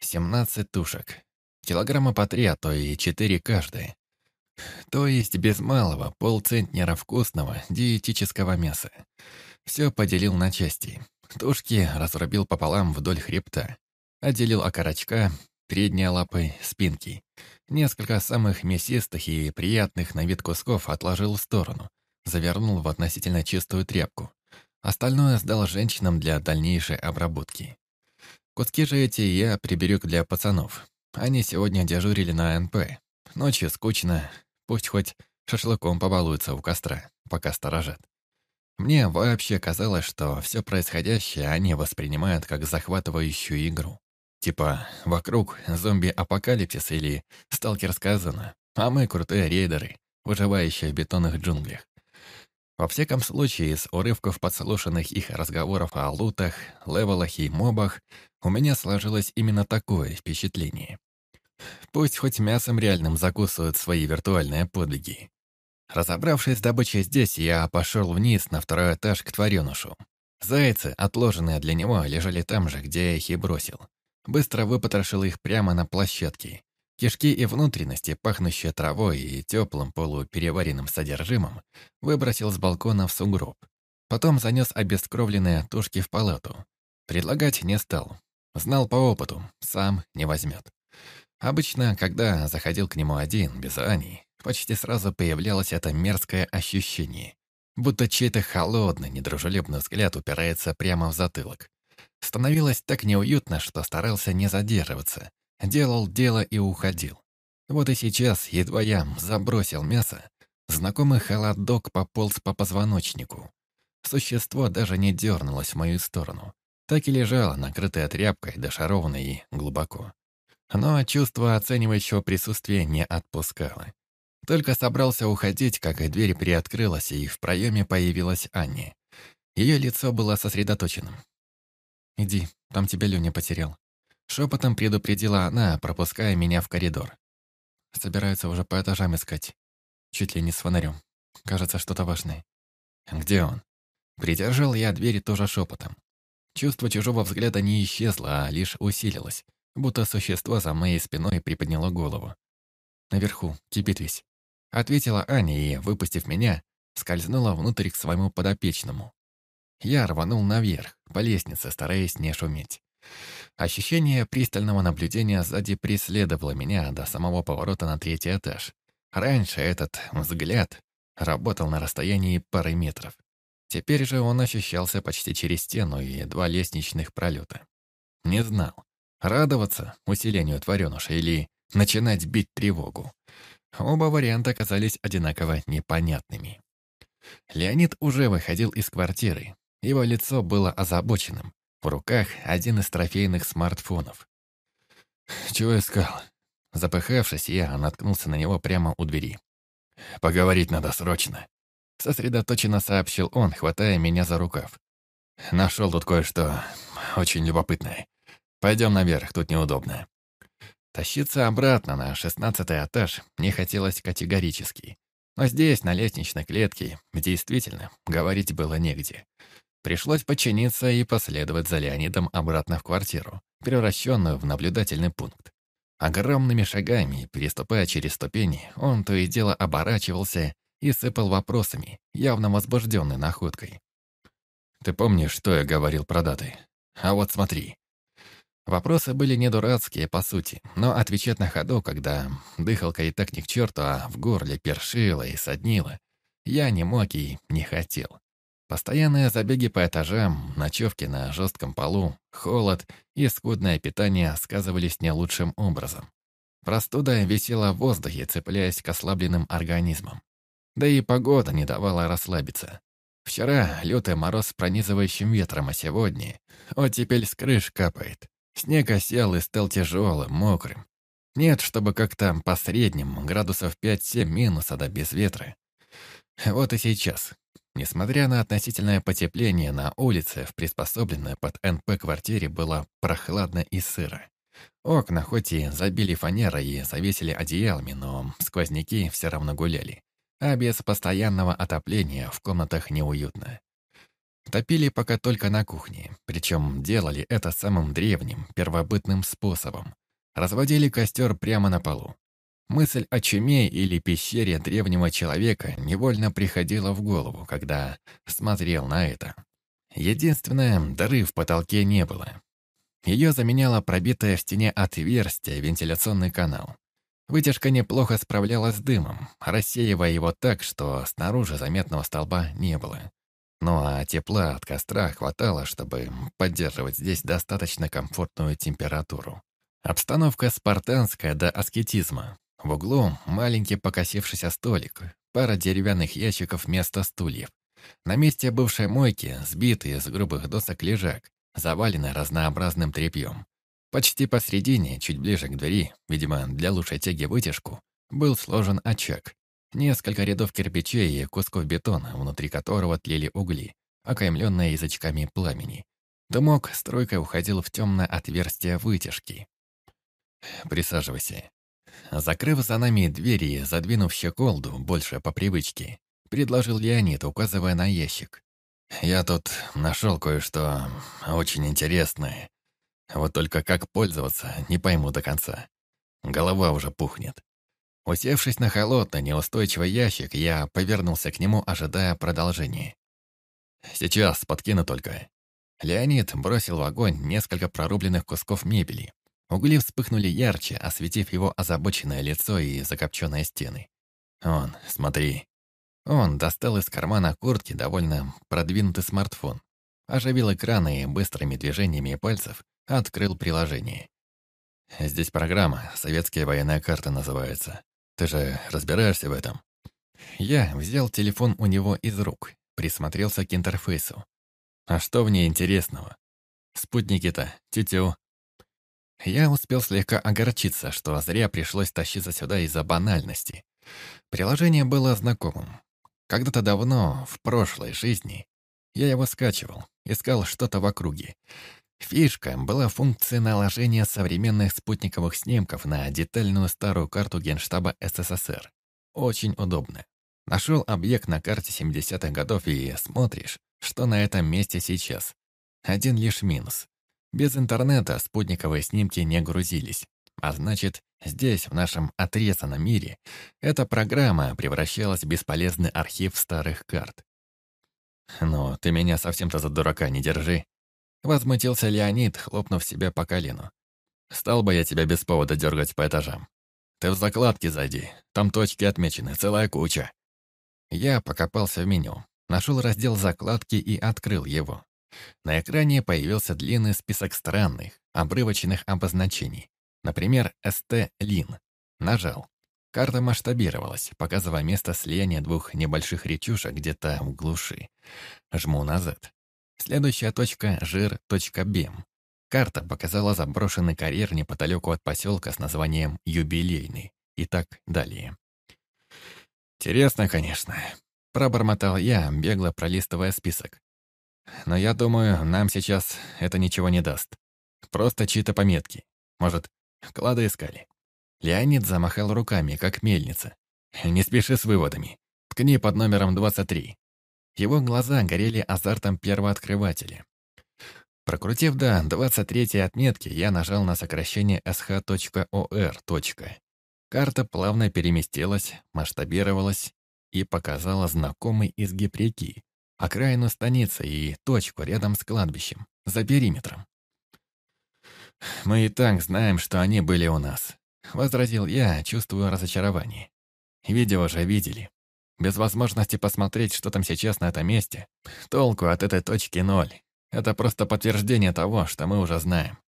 Семнадцать тушек. Килограмма по три, а то и четыре каждая. То есть без малого полцентнера вкусного диетического мяса. Все поделил на части. Тушки разрубил пополам вдоль хребта. Отделил окорочка, передние лапы, спинки. Несколько самых мясистых и приятных на вид кусков отложил в сторону. Завернул в относительно чистую тряпку. Остальное сдал женщинам для дальнейшей обработки. Куски же эти я приберег для пацанов. Они сегодня дежурили на НП. Ночью скучно, пусть хоть шашлыком побалуются у костра, пока сторожат. Мне вообще казалось, что все происходящее они воспринимают как захватывающую игру. Типа, вокруг зомби-апокалипсис или сталкерская зона, а мы крутые рейдеры, выживающие в бетонных джунглях. Во всяком случае, из урывков подслушанных их разговоров о лутах, левелах и мобах у меня сложилось именно такое впечатление. Пусть хоть мясом реальным закусывают свои виртуальные подвиги. Разобравшись с добычей здесь, я пошел вниз на второй этаж к тваренушу. Зайцы, отложенные для него, лежали там же, где я их и бросил. Быстро выпотрошил их прямо на площадке. Кишки и внутренности, пахнущие травой и теплым полупереваренным содержимым, выбросил с балкона в сугроб. Потом занес обескровленные тушки в палату. Предлагать не стал. Знал по опыту, сам не возьмет. Обычно, когда заходил к нему один, без Ани, почти сразу появлялось это мерзкое ощущение, будто чей-то холодный, недружелюбный взгляд упирается прямо в затылок. Становилось так неуютно, что старался не задерживаться. Делал дело и уходил. Вот и сейчас, едва я забросил мясо, знакомый холодок пополз по позвоночнику. Существо даже не дернулось в мою сторону. Так и лежало, накрытое тряпкой, дошарованной и глубоко. Но чувство оценивающего присутствия не отпускало. Только собрался уходить, как и дверь приоткрылась, и в проеме появилась Анни. Ее лицо было сосредоточенным. «Иди, там тебя Леня потерял». Шепотом предупредила она, пропуская меня в коридор. Собираются уже по этажам искать. Чуть ли не с фонарем. Кажется, что-то важное. «Где он?» Придержал я двери тоже шепотом. Чувство чужого взгляда не исчезло, а лишь усилилось, будто существо за моей спиной приподняло голову. «Наверху, кипит весь», — ответила Аня и, выпустив меня, скользнула внутрь к своему подопечному. Я рванул наверх, по лестнице, стараясь не шуметь. Ощущение пристального наблюдения сзади преследовало меня до самого поворота на третий этаж. Раньше этот взгляд работал на расстоянии пары метров. Теперь же он ощущался почти через стену и два лестничных пролета. Не знал, радоваться усилению твареныша или начинать бить тревогу. Оба варианта оказались одинаково непонятными. Леонид уже выходил из квартиры, его лицо было озабоченным. В руках один из трофейных смартфонов. «Чего искал?» Запыхавшись, я наткнулся на него прямо у двери. «Поговорить надо срочно», — сосредоточенно сообщил он, хватая меня за рукав. «Нашел тут кое-что очень любопытное. Пойдем наверх, тут неудобно». Тащиться обратно на шестнадцатый этаж не хотелось категорически. Но здесь, на лестничной клетке, действительно, говорить было негде. Пришлось подчиниться и последовать за Леонидом обратно в квартиру, превращенную в наблюдательный пункт. Огромными шагами, переступая через ступени, он то и дело оборачивался и сыпал вопросами, явно возбужденный находкой. «Ты помнишь, что я говорил про даты? А вот смотри». Вопросы были не дурацкие, по сути, но отвечать на ходу, когда дыхалка и так ни к черту, а в горле першило и соднило, я не мог и не хотел. Постоянные забеги по этажам, ночевки на жестком полу, холод и скудное питание сказывались не лучшим образом. Простуда висела в воздухе, цепляясь к ослабленным организмам. Да и погода не давала расслабиться. Вчера лютый мороз с пронизывающим ветром, а сегодня оттепель с крыш капает. Снег осел и стал тяжелым, мокрым. Нет, чтобы как-то по среднему, градусов 5-7 минуса да без ветра. Вот и сейчас. Несмотря на относительное потепление на улице, в приспособленной под НП квартире было прохладно и сыро. Окна хоть и забили фанерой и завесили одеялами, но сквозняки все равно гуляли а без постоянного отопления в комнатах неуютно. Топили пока только на кухне, причем делали это самым древним, первобытным способом. Разводили костер прямо на полу. Мысль о чуме или пещере древнего человека невольно приходила в голову, когда смотрел на это. Единственное, дыры в потолке не было. Ее заменяло пробитое в стене отверстие вентиляционный канал. Вытяжка неплохо справлялась с дымом, рассеивая его так, что снаружи заметного столба не было. Ну а тепла от костра хватало, чтобы поддерживать здесь достаточно комфортную температуру. Обстановка спартанская до аскетизма. В углу маленький покосившийся столик, пара деревянных ящиков вместо стульев. На месте бывшей мойки сбитый из грубых досок лежак, заваленный разнообразным тряпьем. Почти посредине, чуть ближе к двери, видимо, для лучшей тяги вытяжку, был сложен очаг. Несколько рядов кирпичей и кусков бетона, внутри которого тлели угли, окаймленные язычками пламени. Дымок стройкой уходил в темное отверстие вытяжки. «Присаживайся». Закрыв за нами двери и задвинув щеколду, больше по привычке, предложил Леонид, указывая на ящик. «Я тут нашел кое-что очень интересное. Вот только как пользоваться, не пойму до конца. Голова уже пухнет. Усевшись на холодный, неустойчивый ящик, я повернулся к нему, ожидая продолжения. «Сейчас, подкину только». Леонид бросил в огонь несколько прорубленных кусков мебели. Угли вспыхнули ярче, осветив его озабоченное лицо и закопченные стены. «Он, смотри». Он достал из кармана куртки довольно продвинутый смартфон. Оживил экраны быстрыми движениями пальцев Открыл приложение. Здесь программа «Советская военная карта» называется. Ты же разбираешься в этом? Я взял телефон у него из рук, присмотрелся к интерфейсу. А что в ней интересного? Спутники-то, тю-тю. Я успел слегка огорчиться, что зря пришлось тащиться сюда из-за банальности. Приложение было знакомым. Когда-то давно, в прошлой жизни, я его скачивал, искал что-то в округе. Фишка была функция наложения современных спутниковых снимков на детальную старую карту Генштаба СССР. Очень удобно. Нашел объект на карте 70-х годов и смотришь, что на этом месте сейчас. Один лишь минус. Без интернета спутниковые снимки не грузились. А значит, здесь, в нашем отрезанном мире, эта программа превращалась в бесполезный архив старых карт. «Ну, ты меня совсем-то за дурака не держи», Возмутился Леонид, хлопнув себя по колену. «Стал бы я тебя без повода дергать по этажам. Ты в закладки зайди, там точки отмечены, целая куча». Я покопался в меню, нашел раздел «Закладки» и открыл его. На экране появился длинный список странных, обрывочных обозначений. Например, СТ-Лин. Нажал. Карта масштабировалась, показывая место слияния двух небольших речушек где-то в глуши. Жму назад. Следующая точка — жир.бем. Карта показала заброшенный карьер неподалеку от поселка с названием «Юбилейный» и так далее. «Интересно, конечно», — пробормотал я, бегло пролистывая список. «Но я думаю, нам сейчас это ничего не даст. Просто чьи-то пометки. Может, Клады искали. Леонид замахал руками, как мельница. «Не спеши с выводами. Ткни под номером 23». Его глаза горели азартом первооткрывателя. Прокрутив до 23-й отметки, я нажал на сокращение sh.or. Карта плавно переместилась, масштабировалась и показала знакомый изгиб реки, окраину станицы и точку рядом с кладбищем, за периметром. «Мы и так знаем, что они были у нас», — возразил я, чувствуя разочарование. «Видео же видели. Без возможности посмотреть, что там сейчас на этом месте, толку от этой точки ноль. Это просто подтверждение того, что мы уже знаем».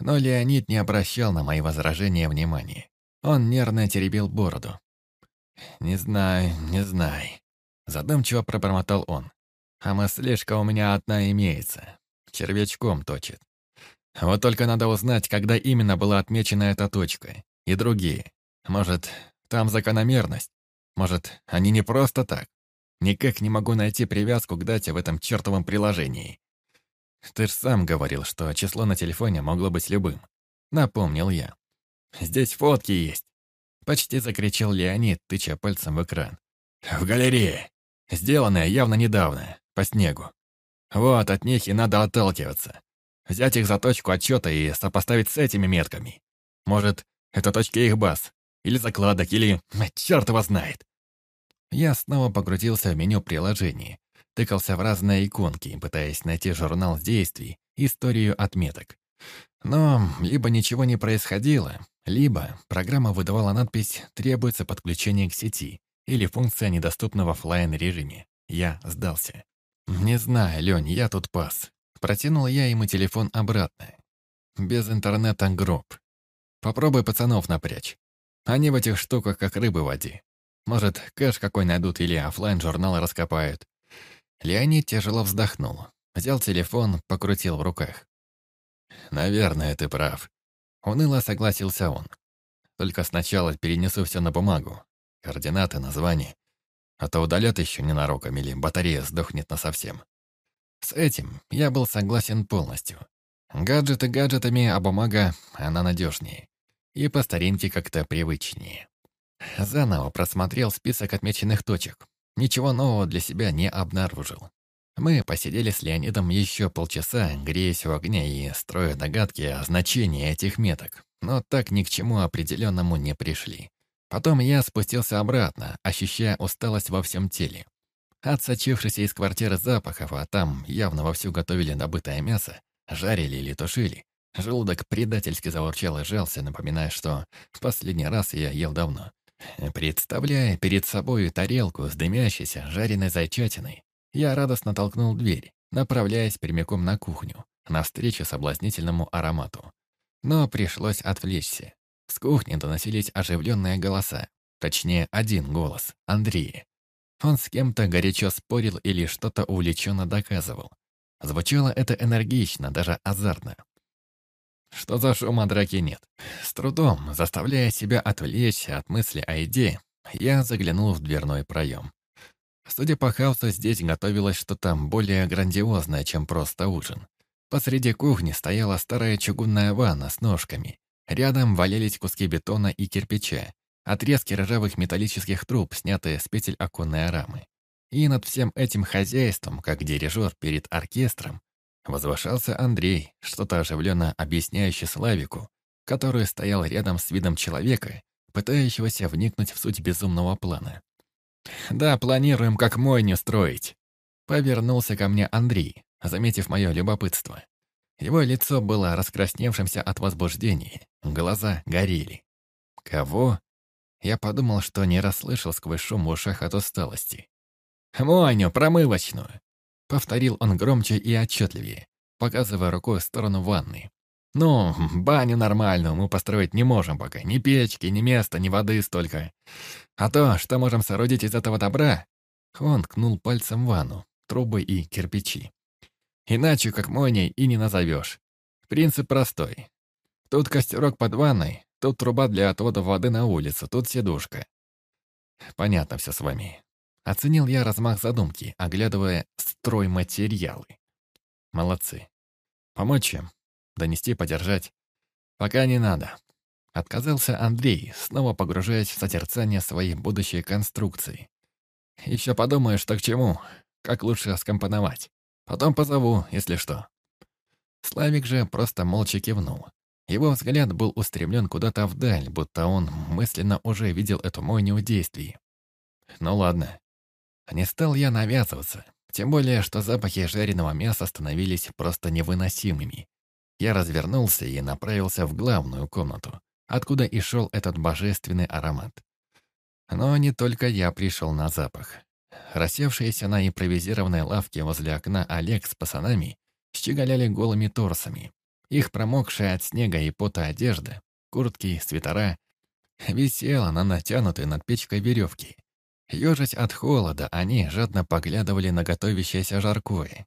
Но Леонид не обращал на мои возражения внимания. Он нервно теребил бороду. «Не знаю, не знаю», — задумчиво пробормотал он. «А мыслишка у меня одна имеется. Червячком точит. Вот только надо узнать, когда именно была отмечена эта точка. И другие. Может, там закономерность? Может, они не просто так? Никак не могу найти привязку к дате в этом чертовом приложении. Ты ж сам говорил, что число на телефоне могло быть любым. Напомнил я. Здесь фотки есть. Почти закричал Леонид, тыча пальцем в экран. В галерее. Сделанное явно недавно, по снегу. Вот от них и надо отталкиваться. Взять их за точку отчета и сопоставить с этими метками. Может, это точки их баз, или закладок, или... Черт его знает. Я снова погрузился в меню приложений, тыкался в разные иконки, пытаясь найти журнал действий, историю отметок. Но либо ничего не происходило, либо программа выдавала надпись «Требуется подключение к сети» или функция недоступна в офлайн режиме. Я сдался. «Не знаю, Лёнь, я тут пас. Протянул я ему телефон обратно. Без интернета гроб. Попробуй пацанов напрячь. Они в этих штуках как рыбы в воде. Может, кэш какой найдут или офлайн журналы раскопают. Леонид тяжело вздохнул. Взял телефон, покрутил в руках. «Наверное, ты прав». Уныло согласился он. «Только сначала перенесу все на бумагу. Координаты, название. А то удалят еще ненароком или батарея сдохнет насовсем. С этим я был согласен полностью. Гаджеты гаджетами, а бумага, она надежнее. И по старинке как-то привычнее. Заново просмотрел список отмеченных точек. Ничего нового для себя не обнаружил. Мы посидели с Леонидом еще полчаса, греясь у огня и строя догадки о значении этих меток, но так ни к чему определенному не пришли. Потом я спустился обратно, ощущая усталость во всем теле. От сочившейся из квартиры запахов, а там явно вовсю готовили добытое мясо, жарили или тушили, желудок предательски заворчал и жался, напоминая, что в последний раз я ел давно. Представляя перед собой тарелку с дымящейся жареной зайчатиной, я радостно толкнул дверь, направляясь прямиком на кухню, навстречу соблазнительному аромату. Но пришлось отвлечься. С кухни доносились оживленные голоса. Точнее, один голос — Андрея. Он с кем-то горячо спорил или что-то увлеченно доказывал. Звучало это энергично, даже азартно. Что за шума драки нет? С трудом, заставляя себя отвлечься от мысли о идее, я заглянул в дверной проем. Судя по хаосу, здесь готовилось что-то более грандиозное, чем просто ужин. Посреди кухни стояла старая чугунная ванна с ножками. Рядом валялись куски бетона и кирпича, отрезки ржавых металлических труб, снятые с петель оконной рамы. И над всем этим хозяйством, как дирижер перед оркестром, возвышался Андрей, что-то оживленно объясняющий Славику, который стоял рядом с видом человека, пытающегося вникнуть в суть безумного плана. «Да, планируем как мойню строить», — повернулся ко мне Андрей, заметив мое любопытство. Его лицо было раскрасневшимся от возбуждения, глаза горели. «Кого?» Я подумал, что не расслышал сквозь шум в ушах от усталости. «Моню, промывочную!» Повторил он громче и отчетливее, показывая рукой в сторону ванны. «Ну, баню нормальную мы построить не можем пока. Ни печки, ни места, ни воды столько. А то, что можем соорудить из этого добра...» Он ткнул пальцем в ванну, трубы и кирпичи. «Иначе, как Моней, и не назовешь. Принцип простой. Тут костерок под ванной, Тут труба для отвода воды на улицу, тут сидушка. Понятно все с вами. Оценил я размах задумки, оглядывая стройматериалы. Молодцы. Помочь им? Донести, подержать? Пока не надо. Отказался Андрей, снова погружаясь в созерцание своей будущей конструкции. Еще подумаю, что к чему, как лучше скомпоновать. Потом позову, если что. Славик же просто молча кивнул. Его взгляд был устремлен куда-то вдаль, будто он мысленно уже видел эту мойню в действии. Ну ладно. Не стал я навязываться, тем более, что запахи жареного мяса становились просто невыносимыми. Я развернулся и направился в главную комнату, откуда и шел этот божественный аромат. Но не только я пришел на запах. Рассевшиеся на импровизированной лавке возле окна Олег с пацанами щеголяли голыми торсами. Их промокшая от снега и пота одежда, куртки, свитера, висела на натянутой над печкой веревке. Ёжась от холода, они жадно поглядывали на готовящееся жаркое.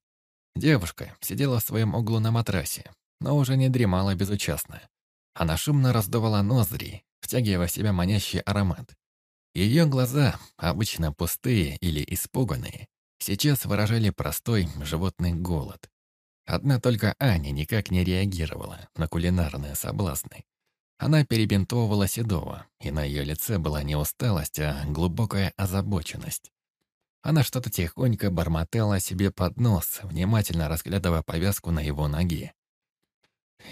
Девушка сидела в своем углу на матрасе, но уже не дремала безучастно. Она шумно раздувала ноздри, втягивая в себя манящий аромат. Ее глаза, обычно пустые или испуганные, сейчас выражали простой животный голод. Одна только Аня никак не реагировала на кулинарные соблазны. Она перебинтовывала Седова, и на ее лице была не усталость, а глубокая озабоченность. Она что-то тихонько бормотала себе под нос, внимательно разглядывая повязку на его ноге.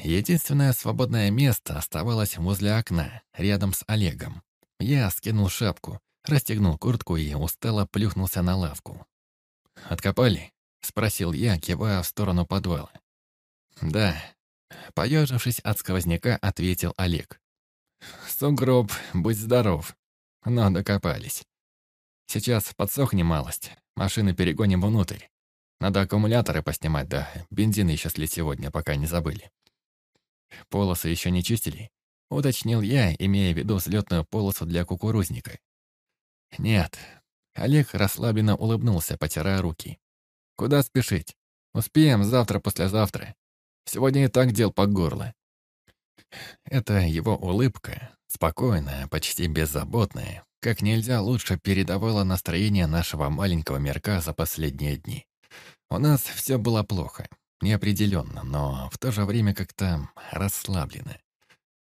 Единственное свободное место оставалось возле окна, рядом с Олегом. Я скинул шапку, расстегнул куртку и устало плюхнулся на лавку. «Откопали?» — спросил я, кивая в сторону подвала. «Да». Поежившись от сквозняка, ответил Олег. «Сугроб, будь здоров. Но докопались. Сейчас подсохнем малость, машины перегоним внутрь. Надо аккумуляторы поснимать, да бензин еще слить сегодня, пока не забыли». «Полосы еще не чистили?» — уточнил я, имея в виду взлетную полосу для кукурузника. «Нет». Олег расслабленно улыбнулся, потирая руки. Куда спешить? Успеем завтра-послезавтра. Сегодня и так дел по горло. Это его улыбка, спокойная, почти беззаботная, как нельзя лучше передавала настроение нашего маленького мирка за последние дни. У нас все было плохо, неопределенно, но в то же время как-то расслабленно.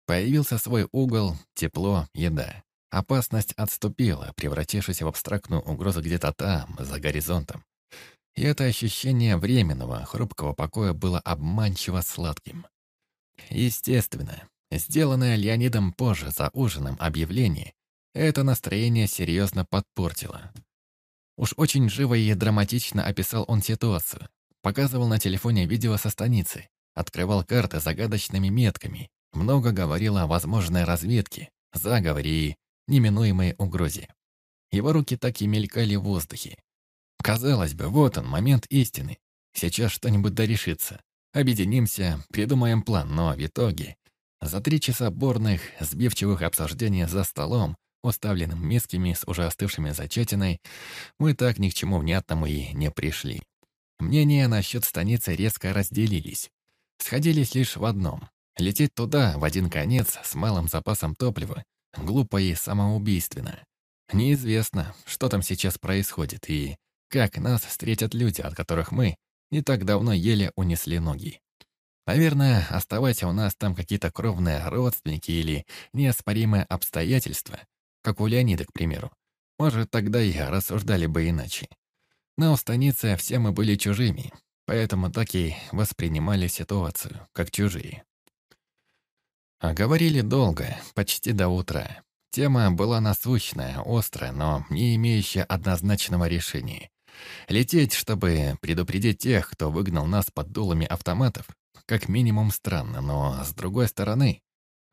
Появился свой угол, тепло, еда. Опасность отступила, превратившись в абстрактную угрозу где-то там, за горизонтом. И это ощущение временного, хрупкого покоя было обманчиво сладким. Естественно, сделанное Леонидом позже за ужином объявление это настроение серьезно подпортило. Уж очень живо и драматично описал он ситуацию. Показывал на телефоне видео со станицы, открывал карты загадочными метками, много говорил о возможной разведке, заговоре и неминуемой угрозе. Его руки так и мелькали в воздухе, Казалось бы, вот он, момент истины. Сейчас что-нибудь дорешится. Объединимся, придумаем план, но в итоге... За три часа борных, сбивчивых обсуждений за столом, уставленным мисками с уже остывшими зачатиной, мы так ни к чему внятному и не пришли. Мнения насчет станицы резко разделились. Сходились лишь в одном. Лететь туда, в один конец, с малым запасом топлива, глупо и самоубийственно. Неизвестно, что там сейчас происходит, и как нас встретят люди, от которых мы не так давно еле унесли ноги. Наверное, оставайся у нас там какие-то кровные родственники или неоспоримые обстоятельства, как у Леонида, к примеру. Может, тогда и рассуждали бы иначе. Но в станице все мы были чужими, поэтому так и воспринимали ситуацию, как чужие. А говорили долго, почти до утра. Тема была насущная, острая, но не имеющая однозначного решения. Лететь, чтобы предупредить тех, кто выгнал нас под дулами автоматов, как минимум странно, но, с другой стороны,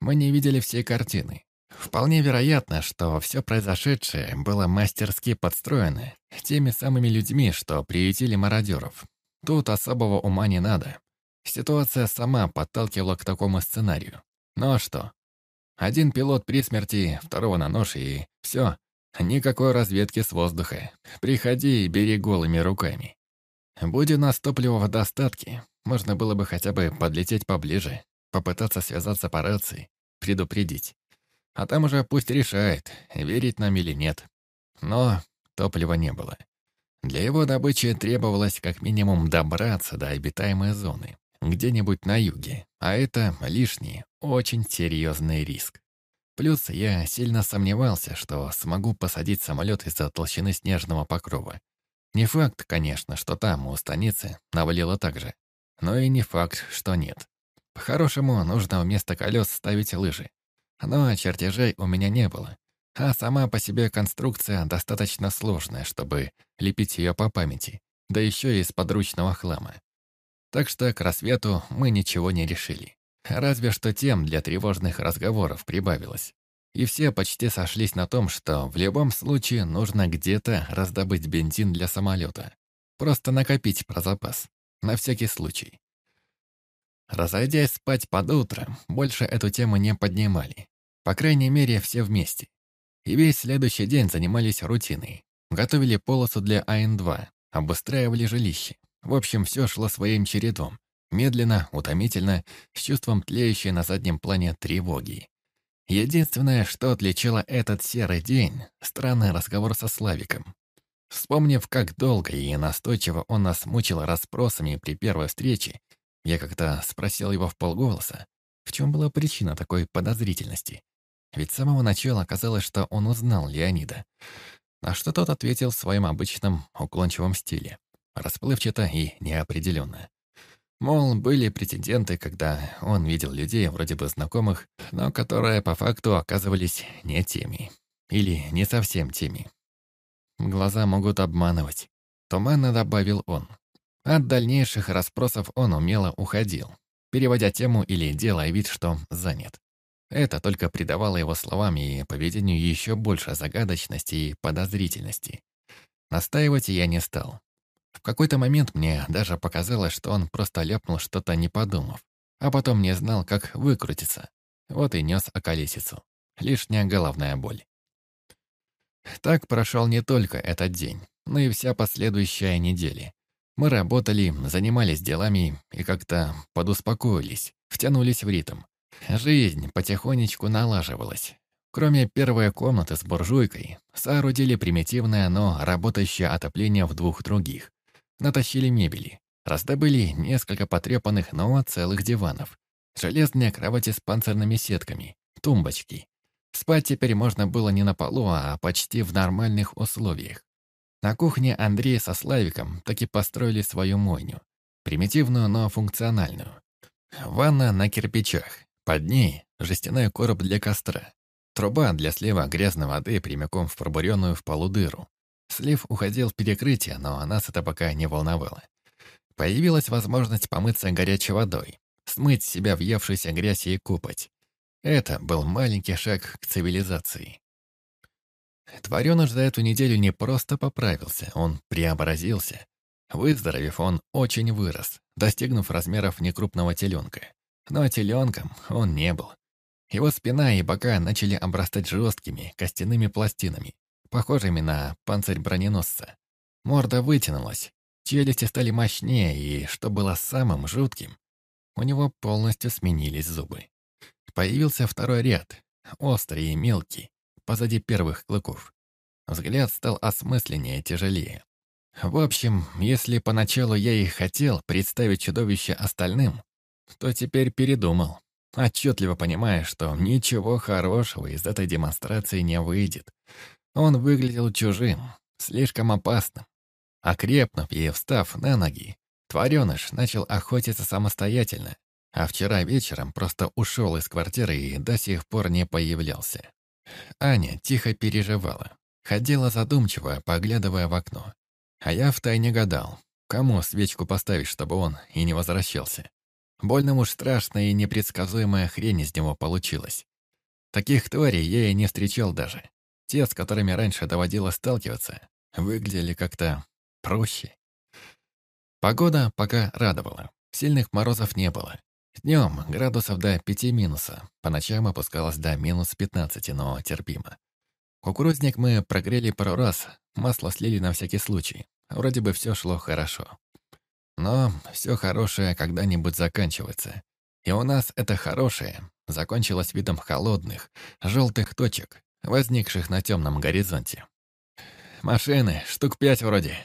мы не видели всей картины. Вполне вероятно, что все произошедшее было мастерски подстроено теми самыми людьми, что приютили мародеров. Тут особого ума не надо. Ситуация сама подталкивала к такому сценарию. Ну а что? Один пилот при смерти, второго на нож и все, Никакой разведки с воздуха. Приходи и бери голыми руками. Будь у нас топлива в достатке, можно было бы хотя бы подлететь поближе, попытаться связаться по рации, предупредить. А там уже пусть решает, верить нам или нет. Но топлива не было. Для его добычи требовалось как минимум добраться до обитаемой зоны, где-нибудь на юге, а это лишний, очень серьезный риск. Плюс я сильно сомневался, что смогу посадить самолет из-за толщины снежного покрова. Не факт, конечно, что там, у станицы, навалило так же. Но и не факт, что нет. По-хорошему, нужно вместо колес ставить лыжи. Но чертежей у меня не было. А сама по себе конструкция достаточно сложная, чтобы лепить ее по памяти, да еще и из подручного хлама. Так что к рассвету мы ничего не решили. Разве что тем для тревожных разговоров прибавилось. И все почти сошлись на том, что в любом случае нужно где-то раздобыть бензин для самолета. Просто накопить про запас. На всякий случай. Разойдясь спать под утро, больше эту тему не поднимали. По крайней мере, все вместе. И весь следующий день занимались рутиной. Готовили полосу для АН-2, обустраивали жилище. В общем, все шло своим чередом. Медленно, утомительно, с чувством тлеющей на заднем плане тревоги. Единственное, что отличило этот серый день — странный разговор со Славиком. Вспомнив, как долго и настойчиво он нас мучил расспросами при первой встрече, я как-то спросил его в полголоса, в чем была причина такой подозрительности. Ведь с самого начала казалось, что он узнал Леонида. На что тот ответил в своем обычном уклончивом стиле, расплывчато и неопределенно. Мол, были претенденты, когда он видел людей, вроде бы знакомых, но которые по факту оказывались не теми. Или не совсем теми. Глаза могут обманывать. Туманно добавил он. От дальнейших расспросов он умело уходил, переводя тему или делая вид, что занят. Это только придавало его словам и поведению еще больше загадочности и подозрительности. Настаивать я не стал. В какой-то момент мне даже показалось, что он просто ляпнул что-то не подумав, а потом не знал, как выкрутиться. Вот и нес околесицу. Лишняя головная боль. Так прошел не только этот день, но и вся последующая неделя. Мы работали, занимались делами и как-то подуспокоились, втянулись в ритм. Жизнь потихонечку налаживалась. Кроме первой комнаты с буржуйкой, соорудили примитивное, но работающее отопление в двух других. Натащили мебели, раздобыли несколько потрепанных, но целых диванов, железные кровати с панцирными сетками, тумбочки. Спать теперь можно было не на полу, а почти в нормальных условиях. На кухне Андрей со Славиком таки построили свою мойню. Примитивную, но функциональную. Ванна на кирпичах. Под ней жестяной короб для костра. Труба для слива грязной воды прямиком в пробуренную в полу дыру. Слив уходил в перекрытие, но нас это пока не волновало. Появилась возможность помыться горячей водой, смыть с себя въевшуюся грязь и купать. Это был маленький шаг к цивилизации. Твореныш за эту неделю не просто поправился, он преобразился. Выздоровев, он очень вырос, достигнув размеров некрупного теленка. Но теленком он не был. Его спина и бока начали обрастать жесткими костяными пластинами, похожими на панцирь броненосца. Морда вытянулась, челюсти стали мощнее, и, что было самым жутким, у него полностью сменились зубы. Появился второй ряд, острый и мелкий, позади первых клыков. Взгляд стал осмысленнее, тяжелее. В общем, если поначалу я и хотел представить чудовище остальным, то теперь передумал, отчетливо понимая, что ничего хорошего из этой демонстрации не выйдет. Он выглядел чужим, слишком опасным. Окрепнув и встав на ноги, твареныш начал охотиться самостоятельно, а вчера вечером просто ушел из квартиры и до сих пор не появлялся. Аня тихо переживала, ходила задумчиво, поглядывая в окно. А я втайне гадал, кому свечку поставить, чтобы он и не возвращался. Больно уж страшная и непредсказуемая хрень из него получилась. Таких тварей я и не встречал даже. Те, с которыми раньше доводилось сталкиваться, выглядели как-то проще. Погода пока радовала. Сильных морозов не было. Днем градусов до 5 минуса, по ночам опускалось до минус 15, но терпимо. Кукурузник мы прогрели пару раз, масло слили на всякий случай. Вроде бы все шло хорошо. Но все хорошее когда-нибудь заканчивается. И у нас это хорошее закончилось видом холодных, желтых точек, возникших на темном горизонте. Машины, штук пять вроде.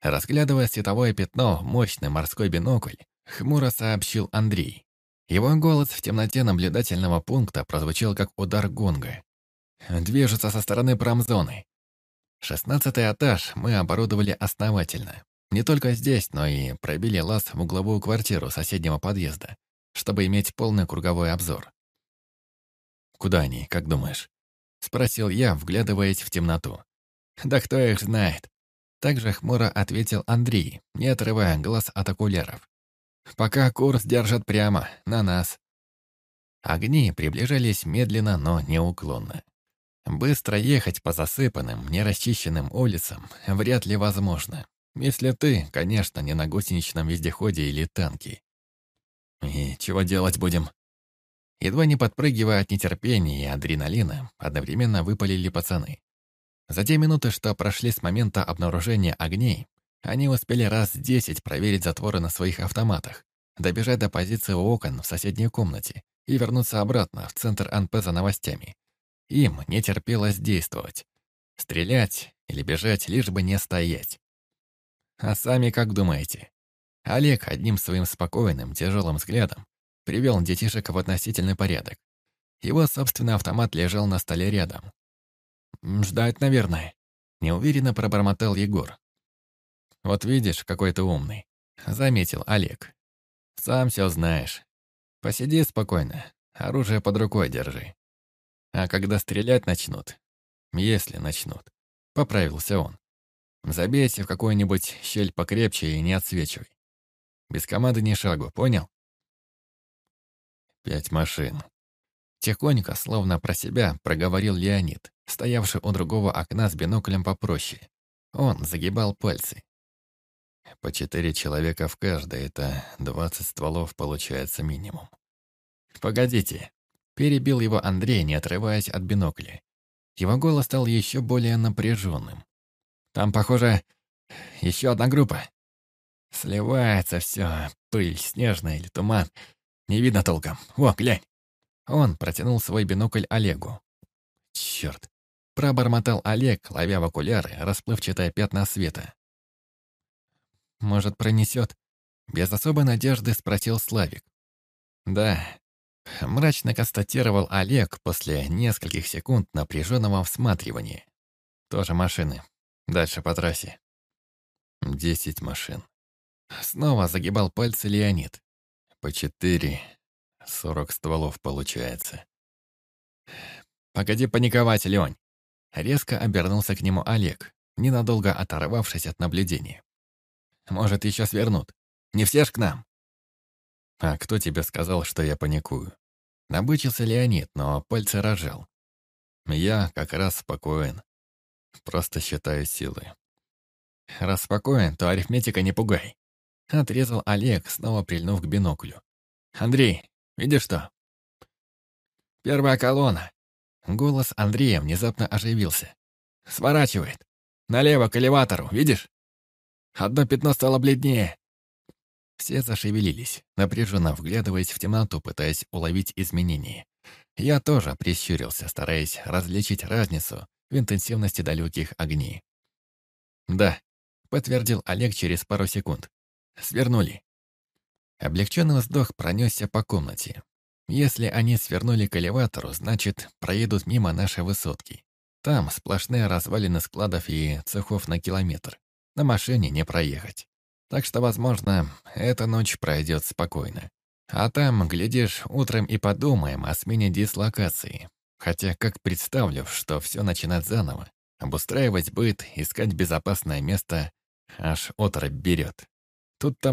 Разглядывая световое пятно, мощный морской бинокль, хмуро сообщил Андрей. Его голос в темноте наблюдательного пункта прозвучал как удар гонга. Движутся со стороны промзоны. Шестнадцатый этаж мы оборудовали основательно. Не только здесь, но и пробили лаз в угловую квартиру соседнего подъезда, чтобы иметь полный круговой обзор. «Куда они, как думаешь?» — спросил я, вглядываясь в темноту. «Да кто их знает?» Также хмуро ответил Андрей, не отрывая глаз от окуляров. «Пока курс держат прямо, на нас». Огни приближались медленно, но неуклонно. Быстро ехать по засыпанным, нерасчищенным улицам вряд ли возможно. Если ты, конечно, не на гусеничном вездеходе или танке. И чего делать будем? Едва не подпрыгивая от нетерпения и адреналина, одновременно выпалили пацаны. За те минуты, что прошли с момента обнаружения огней, они успели раз десять проверить затворы на своих автоматах, добежать до позиции окон в соседней комнате и вернуться обратно в центр НП за новостями. Им не терпелось действовать. Стрелять или бежать, лишь бы не стоять. А сами как думаете? Олег одним своим спокойным, тяжелым взглядом привел детишек в относительный порядок. Его собственный автомат лежал на столе рядом. «Ждать, наверное», — неуверенно пробормотал Егор. «Вот видишь, какой ты умный», — заметил Олег. «Сам все знаешь. Посиди спокойно, оружие под рукой держи. А когда стрелять начнут, если начнут, поправился он. Забейся в какую-нибудь щель покрепче и не отсвечивай. Без команды ни шагу, понял? Пять машин. Тихонько, словно про себя, проговорил Леонид, стоявший у другого окна с биноклем попроще. Он загибал пальцы. По четыре человека в каждой, это двадцать стволов получается минимум. Погодите, Перебил его Андрей, не отрываясь от бинокля. Его голос стал еще более напряженным. «Там, похоже, еще одна группа. Сливается все, пыль снежная или туман. Не видно толком. О, глянь!» Он протянул свой бинокль Олегу. «Черт!» Пробормотал Олег, ловя в окуляры расплывчатое пятна света. «Может, пронесет?» Без особой надежды спросил Славик. «Да, Мрачно констатировал Олег после нескольких секунд напряженного всматривания. Тоже машины. Дальше по трассе. Десять машин. Снова загибал пальцы Леонид. По четыре. Сорок стволов получается. «Погоди паниковать, Леонь!» Резко обернулся к нему Олег, ненадолго оторвавшись от наблюдения. «Может, еще свернут? Не все ж к нам?» «А кто тебе сказал, что я паникую?» Набычился Леонид, но пальцы рожал. «Я как раз спокоен. Просто считаю силы». «Раз спокоен, то арифметика не пугай», — отрезал Олег, снова прильнув к биноклю. «Андрей, видишь что?» «Первая колонна». Голос Андрея внезапно оживился. «Сворачивает. Налево к элеватору, видишь? Одно пятно стало бледнее, все зашевелились, напряженно вглядываясь в темноту, пытаясь уловить изменения. Я тоже прищурился, стараясь различить разницу в интенсивности далеких огней. «Да», — подтвердил Олег через пару секунд. «Свернули». Облегченный вздох пронесся по комнате. Если они свернули к элеватору, значит, проедут мимо нашей высотки. Там сплошные развалины складов и цехов на километр. На машине не проехать. Так что, возможно, эта ночь пройдет спокойно. А там, глядишь, утром и подумаем о смене дислокации. Хотя как представлю, что все начинать заново, обустраивать быт, искать безопасное место, аж отрыв берет. Тут-то